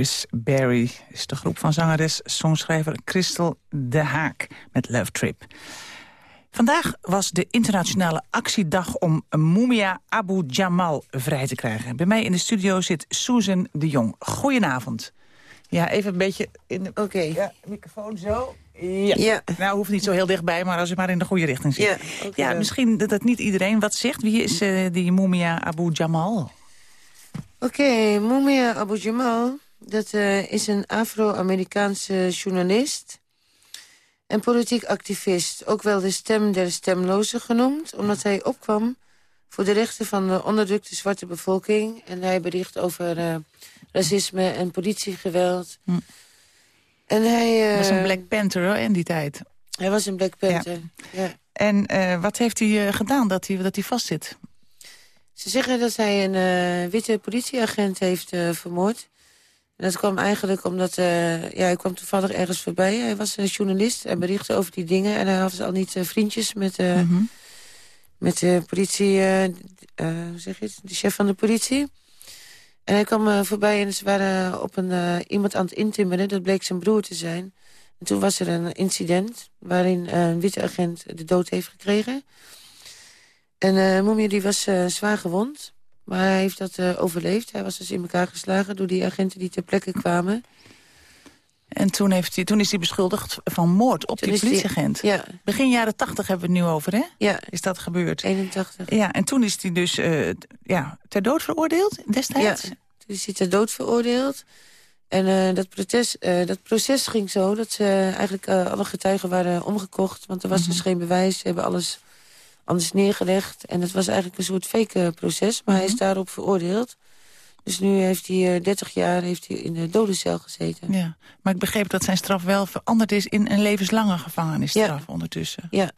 Chris Berry is de groep van zangeres, songschrijver Christel de Haak met Love Trip. Vandaag was de internationale actiedag om Mumia Abu Jamal vrij te krijgen. Bij mij in de studio zit Susan de Jong. Goedenavond. Ja, even een beetje in de Oké. ja, microfoon zo. Ja. Ja. Nou, hoeft niet zo heel dichtbij, maar als je maar in de goede richting zit. Ja, ja misschien dat, dat niet iedereen wat zegt. Wie is eh, die Mumia Abu Jamal? Oké, Mumia Abu Jamal, dat eh, is een Afro-Amerikaanse journalist en politiek activist. Ook wel de stem der stemlozen genoemd, omdat hij opkwam voor de rechten van de onderdrukte zwarte bevolking. En hij bericht over eh, racisme en politiegeweld. Hm. En hij... eh, was een Black Panther hoor, in die tijd. Hij was een Black Panther, ja. En wat heeft hij gedaan dat hij, dat hij vastzit? Ze zeggen dat hij een witte politieagent heeft vermoord. En dat kwam eigenlijk omdat... eh, ja, hij kwam toevallig ergens voorbij. Hij was een journalist en berichtte over die dingen. En hij had al niet eh, vriendjes met, eh, Mhm. met de politie... hoe zeg je het? De chef van de politie. En hij kwam voorbij en ze waren op een, iemand aan het intimmeren. Dat bleek zijn broer te zijn. En toen was er een incident waarin een witte agent de dood heeft gekregen. En eh Mumia die was zwaar gewond. Maar hij heeft dat eh, overleefd. Hij was dus in elkaar geslagen door die agenten die ter plekke kwamen. En toen, heeft hij, toen is hij beschuldigd van moord op Toen die politieagent. ja. Begin jaren tachtig hebben we het nu over, hè? Ja. Is dat gebeurd? 81. Ja, en toen is hij dus eh, ja, ter dood veroordeeld destijds? Ja, toen is hij ter dood veroordeeld. En eh, dat, proces, dat proces ging zo dat ze eigenlijk alle getuigen waren omgekocht. Want er was dus geen bewijs. Ze hebben alles anders neergelegd. En het was eigenlijk een soort fake eh, proces. Maar hij is daarop veroordeeld. Dus nu heeft hij eh, 30 jaar heeft hij in de dodencel gezeten. Ja, maar ik begreep dat zijn straf wel veranderd is in een levenslange gevangenisstraf ondertussen. Ja,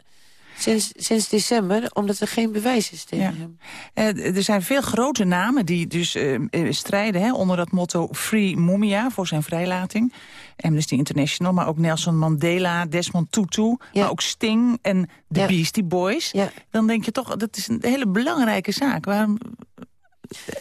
sinds, sinds december, omdat er geen bewijs is tegen hem. Eh, er zijn veel grote namen die dus eh, eh, strijden hè, onder dat motto Free Mumia voor zijn vrijlating. Amnesty International, maar ook Nelson Mandela, Desmond Tutu, maar ook Sting en de Beastie Boys. Dan denk je toch, dat is een hele belangrijke zaak. Waarom,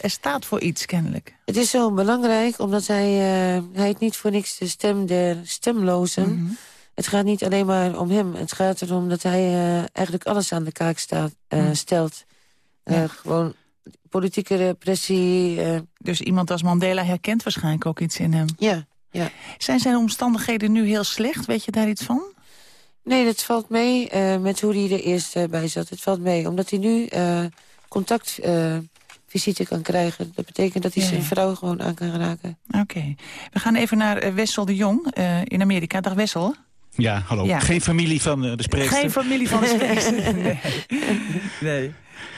er staat voor iets kennelijk. Het is zo belangrijk, omdat hij, eh, hij heet niet voor niks de stem der stemlozen. Mhm. Het gaat niet alleen maar om hem. Het gaat erom dat hij eh, eigenlijk alles aan de kaak staat, eh, Mhm. stelt. Eh, Gewoon politieke repressie. Dus iemand als Mandela herkent waarschijnlijk ook iets in hem. Ja, ja. Zijn zijn omstandigheden nu heel slecht? Weet je daar iets van? Nee, dat valt mee met hoe hij er eerst bij zat. Het valt mee, omdat hij nu eh contactvisite kan krijgen. Dat betekent dat hij zijn ja. vrouw gewoon aan kan raken. Oké. We gaan even naar Wessel de Jong in Amerika. Dag Wessel. Ja, hallo. Ja. Geen familie van eh, de spreekster? Geen familie van de spreekster. nee. nee.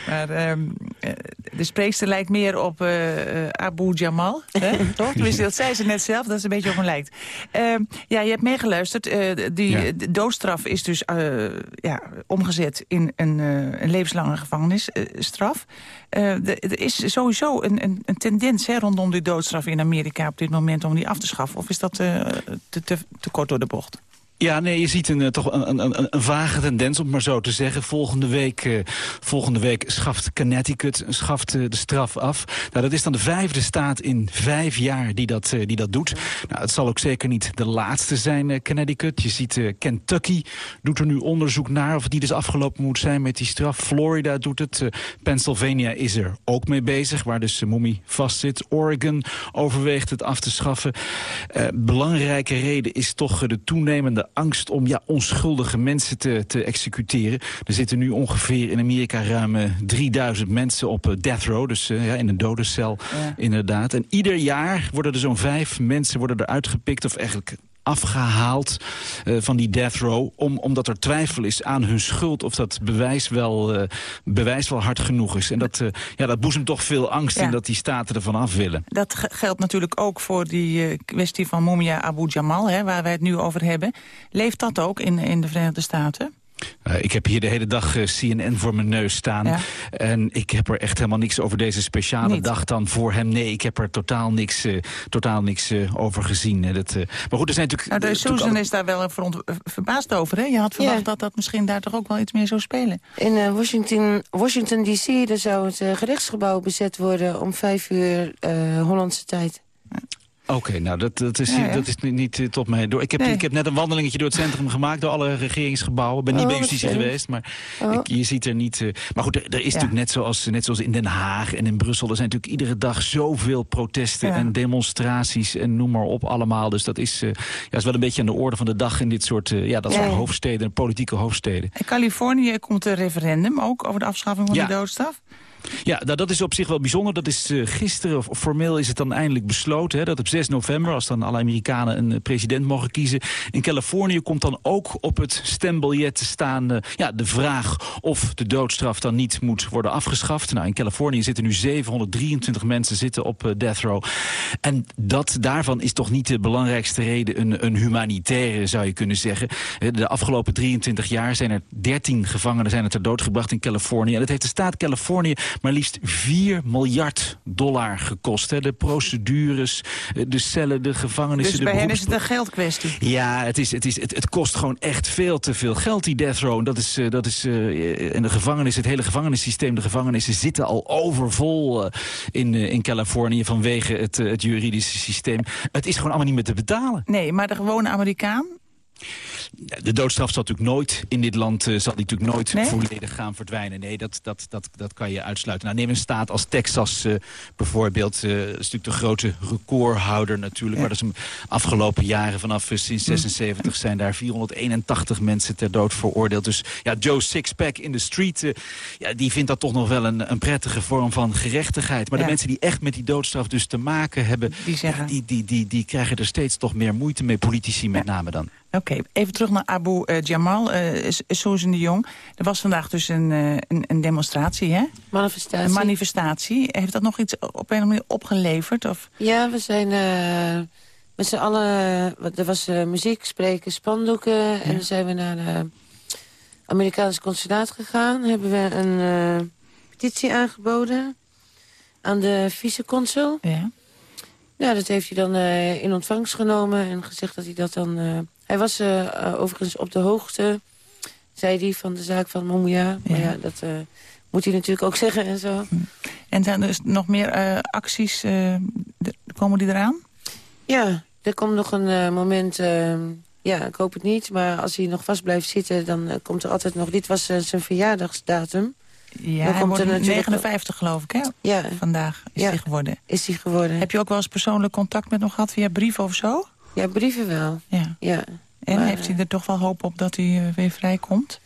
Maar ehm, eh, de spreekster lijkt meer op eh, eh, Abu Jamal. Hè? Toch? Tenminste, dat zei ze net zelf, dat ze een beetje op hem lijkt. Ehm, ja, je hebt meegeluisterd. Eh, die Ja. doodstraf is dus eh, ja, omgezet in een, eh, een levenslange gevangenisstraf. Eh, er is sowieso een, een, een tendens hè, rondom die doodstraf in Amerika op dit moment om die af te schaffen. Of is dat eh, te, te, te kort door de bocht? Ja, nee, je ziet een, eh, toch een, een, een, vage tendens, om het maar zo te zeggen. Volgende week, eh, volgende week schaft Connecticut schaft, eh, de straf af. Nou, dat is dan de vijfde staat in vijf jaar die dat, die dat doet. Nou, het zal ook zeker niet de laatste zijn, Connecticut. Je ziet Kentucky doet er nu onderzoek naar of niet eens afgelopen moet zijn met die straf. Florida doet het. Pennsylvania is er ook mee bezig, waar dus uh, Mommie vastzit. Oregon overweegt het af te schaffen. Belangrijke reden is toch de toenemende angst om ja, onschuldige mensen te, te executeren. Er zitten nu ongeveer in Amerika ruim eh, 3000 mensen op eh, death row, dus eh, ja, in een dodencel Ja. inderdaad. En ieder jaar worden er zo'n vijf mensen worden er uitgepikt of eigenlijk afgehaald eh, van die death row... Om, omdat er twijfel is aan hun schuld of dat bewijs wel, eh, bewijs wel hard genoeg is. En dat, eh, ja, dat boezemt toch veel angst Ja. in dat die staten ervan af willen. Dat ge- geldt natuurlijk ook voor die kwestie van Mumia Abu Jamal, hè, waar wij het nu over hebben. Leeft dat ook in, in de Verenigde Staten? Eh, ik heb hier de hele dag eh, CNN voor mijn neus staan. Ja. En ik heb er echt helemaal niks over deze speciale Niet. dag dan voor hem. Nee, ik heb er totaal niks, eh, totaal niks eh, over gezien. Dat, eh, maar goed, er zijn natuurlijk... Nou, de natuurlijk Susan is daar wel veront- verbaasd over. Hè? Je had verwacht Ja. dat dat misschien daar toch ook wel iets meer zou spelen. In Washington, Washington D.C. daar zou het eh, gerechtsgebouw bezet worden om vijf uur eh, Hollandse tijd. Oké, nou dat, dat is, Ja, ja. Dat is niet, niet eh, tot mij door. Ik heb, Nee. ik heb net een wandelingetje door het centrum gemaakt... door alle regeringsgebouwen. Ik ben niet Oh, bij justitie geweest, maar Oh. ik, je ziet er niet... eh, maar goed, er, er is natuurlijk net zoals, net zoals in Den Haag en in Brussel... er zijn natuurlijk iedere dag zoveel protesten en demonstraties... en noem maar op allemaal. Dus dat is, eh, ja, is wel een beetje aan de orde van de dag... in dit soort, ja, dat soort hoofdsteden, politieke hoofdsteden. In Californië komt een referendum ook over de afschaffing van de doodstraf. Ja, nou, dat is op zich wel bijzonder. Dat is eh, gisteren, of formeel is het dan eindelijk besloten... Hè, dat op 6 november, als dan alle Amerikanen een eh, president mogen kiezen... in Californië komt dan ook op het stembiljet te staan... eh, ja, de vraag of de doodstraf dan niet moet worden afgeschaft. Nou, in Californië zitten nu 723 mensen zitten op death row. En dat daarvan is toch niet de belangrijkste reden... een, een humanitaire, zou je kunnen zeggen. De afgelopen 23 jaar zijn er 13 gevangenen zijn er ter dood gebracht in Californië. En dat heeft de staat Californië maar liefst 4 miljard dollar gekost. Hè. De procedures, de cellen, de gevangenissen... Dus de bij hen is het een geldkwestie. ja, het, is, het, is, het, het kost gewoon echt veel te veel geld, die death row. En, dat is, eh, dat is, eh, en de gevangenis, het hele gevangenissysteem, de gevangenissen zitten al overvol eh, in, in Californië vanwege het, het juridische systeem. Het is gewoon allemaal niet meer te betalen. Nee, maar de gewone Amerikaan? De doodstraf zal natuurlijk nooit in dit land eh, zal die natuurlijk nooit Nee? volledig gaan verdwijnen. Nee, dat, dat, dat, dat kan je uitsluiten. Nou, neem een staat als Texas eh, bijvoorbeeld. eh, dat is natuurlijk de grote recordhouder natuurlijk. Maar dat is een afgelopen jaren vanaf sinds 76 zijn daar 481 mensen ter dood veroordeeld. Dus ja, Joe Sixpack in de street, ja, die vindt dat toch nog wel een, een prettige vorm van gerechtigheid. Maar Ja. de mensen die echt met die doodstraf dus te maken hebben, Die zeggen- die, die, die, die krijgen er steeds toch meer moeite mee. Politici met name dan. Oké, even terug naar Abu eh, Jamal, eh S- Susan de Jong. Er was vandaag dus een, eh, een, een demonstratie, hè? Manifestatie. Een manifestatie. Heeft dat nog iets op een of andere manier opgeleverd? Of? Ja, we zijn eh, met z'n allen... Er was eh, muziek, spreken, spandoeken. En dan zijn we naar de Amerikaanse consulaat gegaan. Hebben we een eh, petitie aangeboden aan de viceconsul. Ja. Ja, dat heeft hij dan eh, in ontvangst genomen en gezegd dat hij dat dan... eh, hij was eh, eh, overigens op de hoogte, zei hij, van de zaak van Momoya. Maar Ja. ja, dat eh, moet hij natuurlijk ook zeggen en zo. En zijn er dus nog meer acties, komen die eraan? Ja, er komt nog een moment... eh, ja, ik hoop het niet, maar als hij nog vast blijft zitten... dan komt er altijd nog... Dit was zijn verjaardagsdatum. Ja, Dan hij komt wordt er natuurlijk- 59 geloof ik, hè? Ja. Vandaag is Ja. hij geworden. Is hij geworden. Heb je ook wel eens persoonlijk contact met hem gehad via brief of zo? Ja, brieven wel. Ja. Ja. En Maar, heeft hij er toch wel hoop op dat hij eh, weer vrijkomt?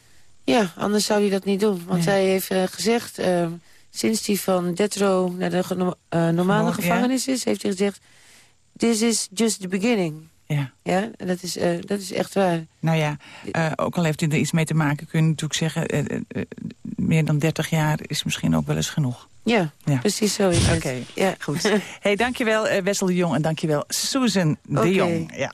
Ja, anders zou hij dat niet doen. Want hij heeft eh, gezegd, eh, sinds hij van Detro naar de eh, normale ja. gevangenis is... heeft hij gezegd, this is just the beginning. Ja. Ja, dat is, eh, dat is echt waar. Nou ja, eh, ook al heeft hij er iets mee te maken... kun je natuurlijk zeggen, eh, meer dan 30 jaar is misschien ook wel eens genoeg. Ja, Ja. precies zo. Oké, ja. goed. hey, dankjewel Wessel de Jong en dankjewel Susan de. Jong. Ja.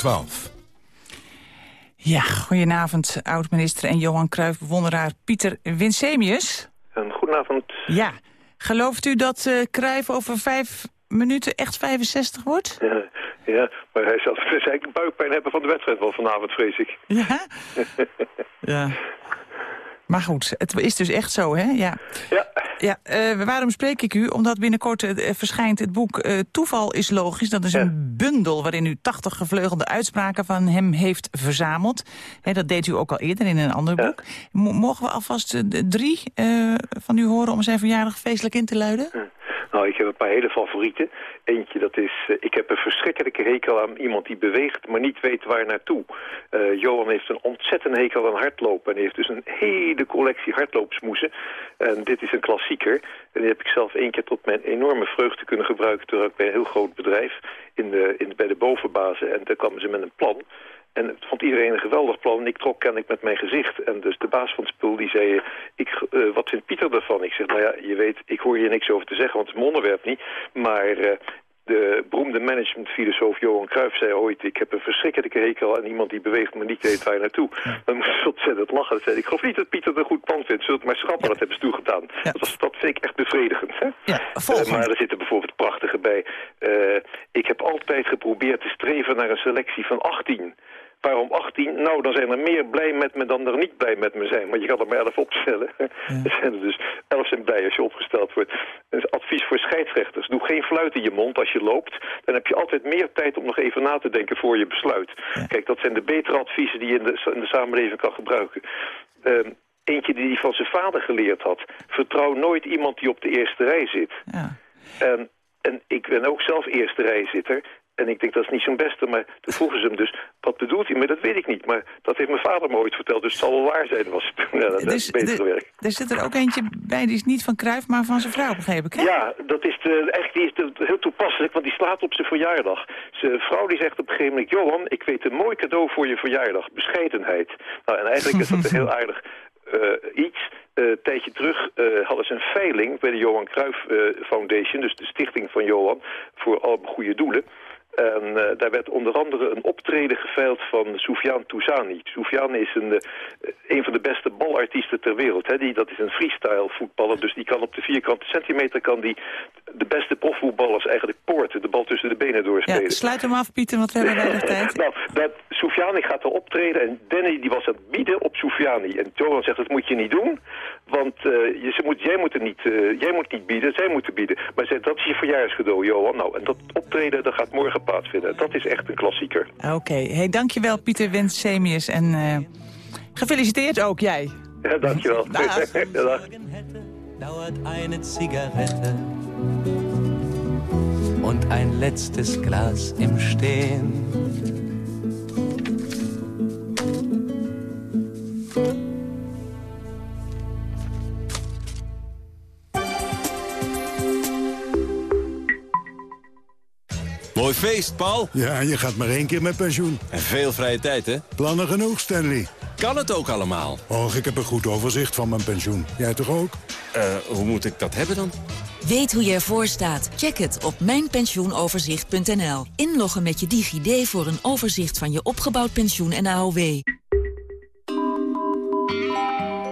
12. Ja, goedenavond, oud-minister en Johan Cruijff-bewonderaar Pieter Winsemius. Een goedenavond. Ja, gelooft u dat uh, Cruijff over vijf minuten echt 65 wordt? Ja, maar hij zal dus zeker buikpijn hebben van de wedstrijd wel vanavond, vrees ik. Ja? ja. Maar goed, het is dus echt zo, hè? Ja. Ja. ja eh, waarom spreek ik u? Omdat binnenkort eh, verschijnt het boek eh, Toeval is logisch. Dat is een bundel waarin u 80 gevleugelde uitspraken van hem heeft verzameld. Hè, dat deed u ook al eerder in een ander boek. Mo- mogen we alvast eh, drie eh, van u horen om zijn verjaardag feestelijk in te luiden? Nou, ik heb een paar hele favorieten. Eentje, dat is... eh, ik heb een verschrikkelijke hekel aan iemand die beweegt, maar niet weet waar naartoe. Eh, Johan heeft een ontzettend hekel aan hardlopen. En heeft dus een hele collectie hardloopsmoesen. En dit is een klassieker. En die heb ik zelf één keer tot mijn enorme vreugde kunnen gebruiken... toen ik bij een heel groot bedrijf in de, in, bij de bovenbazen. En daar kwamen ze met een plan... En het vond iedereen een geweldig plan. En ik trok kennelijk met mijn gezicht. En dus de baas van het spul die zei... Ik, eh, wat vindt Pieter daarvan? Ik zeg, nou ja, je weet, ik hoor hier niks over te zeggen... want het is mijn onderwerp niet. Maar eh, de beroemde managementfilosoof Johan Cruijff zei ooit... ik heb een verschrikkelijke hekel aan iemand die beweegt... maar niet weet waar naartoe. Dan moest ze ontzettend lachen. Dan zei ik, ik geloof niet dat Pieter een goed plan vindt. Zult het maar schrappen, dat hebben ze toegedaan. Dat, was, dat vind ik echt bevredigend. Hè? Eh, maar er zitten bijvoorbeeld prachtige bij. Ik heb altijd geprobeerd te streven naar een selectie van 18... Waarom 18? Nou, dan zijn er meer blij met me dan er niet blij met me zijn. Want je kan er maar 11 opstellen. Er zijn er dus 11 zijn blij als je opgesteld wordt. Is advies voor scheidsrechters. Doe geen fluit in je mond als je loopt. Dan heb je altijd meer tijd om nog even na te denken voor je besluit. Kijk, dat zijn de betere adviezen die je in de, in de samenleving kan gebruiken. Ehm, eentje die hij van zijn vader geleerd had. Vertrouw nooit iemand die op de eerste rij zit. En, en ik ben ook zelf eerste rijzitter. En ik denk, dat is niet zo'n beste. Maar toen vroegen ze hem dus, wat bedoelt hij? Maar dat weet ik niet. Maar dat heeft mijn vader me ooit verteld. Dus het zal wel waar zijn. Was het toen. Ja, dat beter gewerkt. Er zit er ook eentje bij, die is niet van Cruijff, maar van zijn vrouw, begreep ik, hè? Ja, dat is de, eigenlijk die is de- heel toepasselijk, want die slaat op zijn verjaardag. Zijn vrouw die zegt op een gegeven moment... Johan, ik weet een mooi cadeau voor je verjaardag. Bescheidenheid. Nou, en eigenlijk is dat een heel aardig eh, iets. Eh, een tijdje terug eh, hadden ze een veiling bij de Johan Cruijff eh, Foundation... dus de stichting van Johan, voor alle goede doelen... En eh, daar werd onder andere een optreden geveild van Soufiane Touzani. Soufiane is een, eh, een van de beste balartiesten ter wereld. Hè. Die, dat is een freestyle voetballer, dus die kan op de vierkante centimeter... kan die de beste profvoetballers eigenlijk poorten, de bal tussen de benen doorspelen. Ja, sluit hem af, Pieter, want we hebben weinig tijd. Nou, dat, Soufiane gaat er optreden en Danny die was aan het bieden op Soufiane. En Johan zegt, dat moet je niet doen, want eh, je, ze moet, jij, moet er niet, jij moet niet bieden, zij moeten bieden. Maar zei, dat is je verjaarscadeau, Johan. Nou, en dat optreden, dat gaat morgen plaatsvinden. Dat is echt een klassieker. Oké, hey, dankjewel Pieter Wensemius en eh, gefeliciteerd ook jij. Ja, dankjewel. Dag. Dag. dauert eine Zigarette und ein letztes Glas im Stehen. Mooi feest, Paul. Ja, je gaat maar één keer met pensioen. En veel vrije tijd, hè? Plannen genoeg, Stanley. Kan het ook allemaal? Och, ik heb een goed overzicht van mijn pensioen. Jij toch ook? Eh, hoe moet ik dat hebben dan? Weet hoe je ervoor staat? Check het op mijnpensioenoverzicht.nl. Inloggen met je DigiD voor een overzicht van je opgebouwd pensioen en AOW.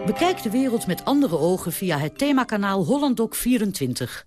Bekijk de wereld met andere ogen via het themakanaal HollandDoc24.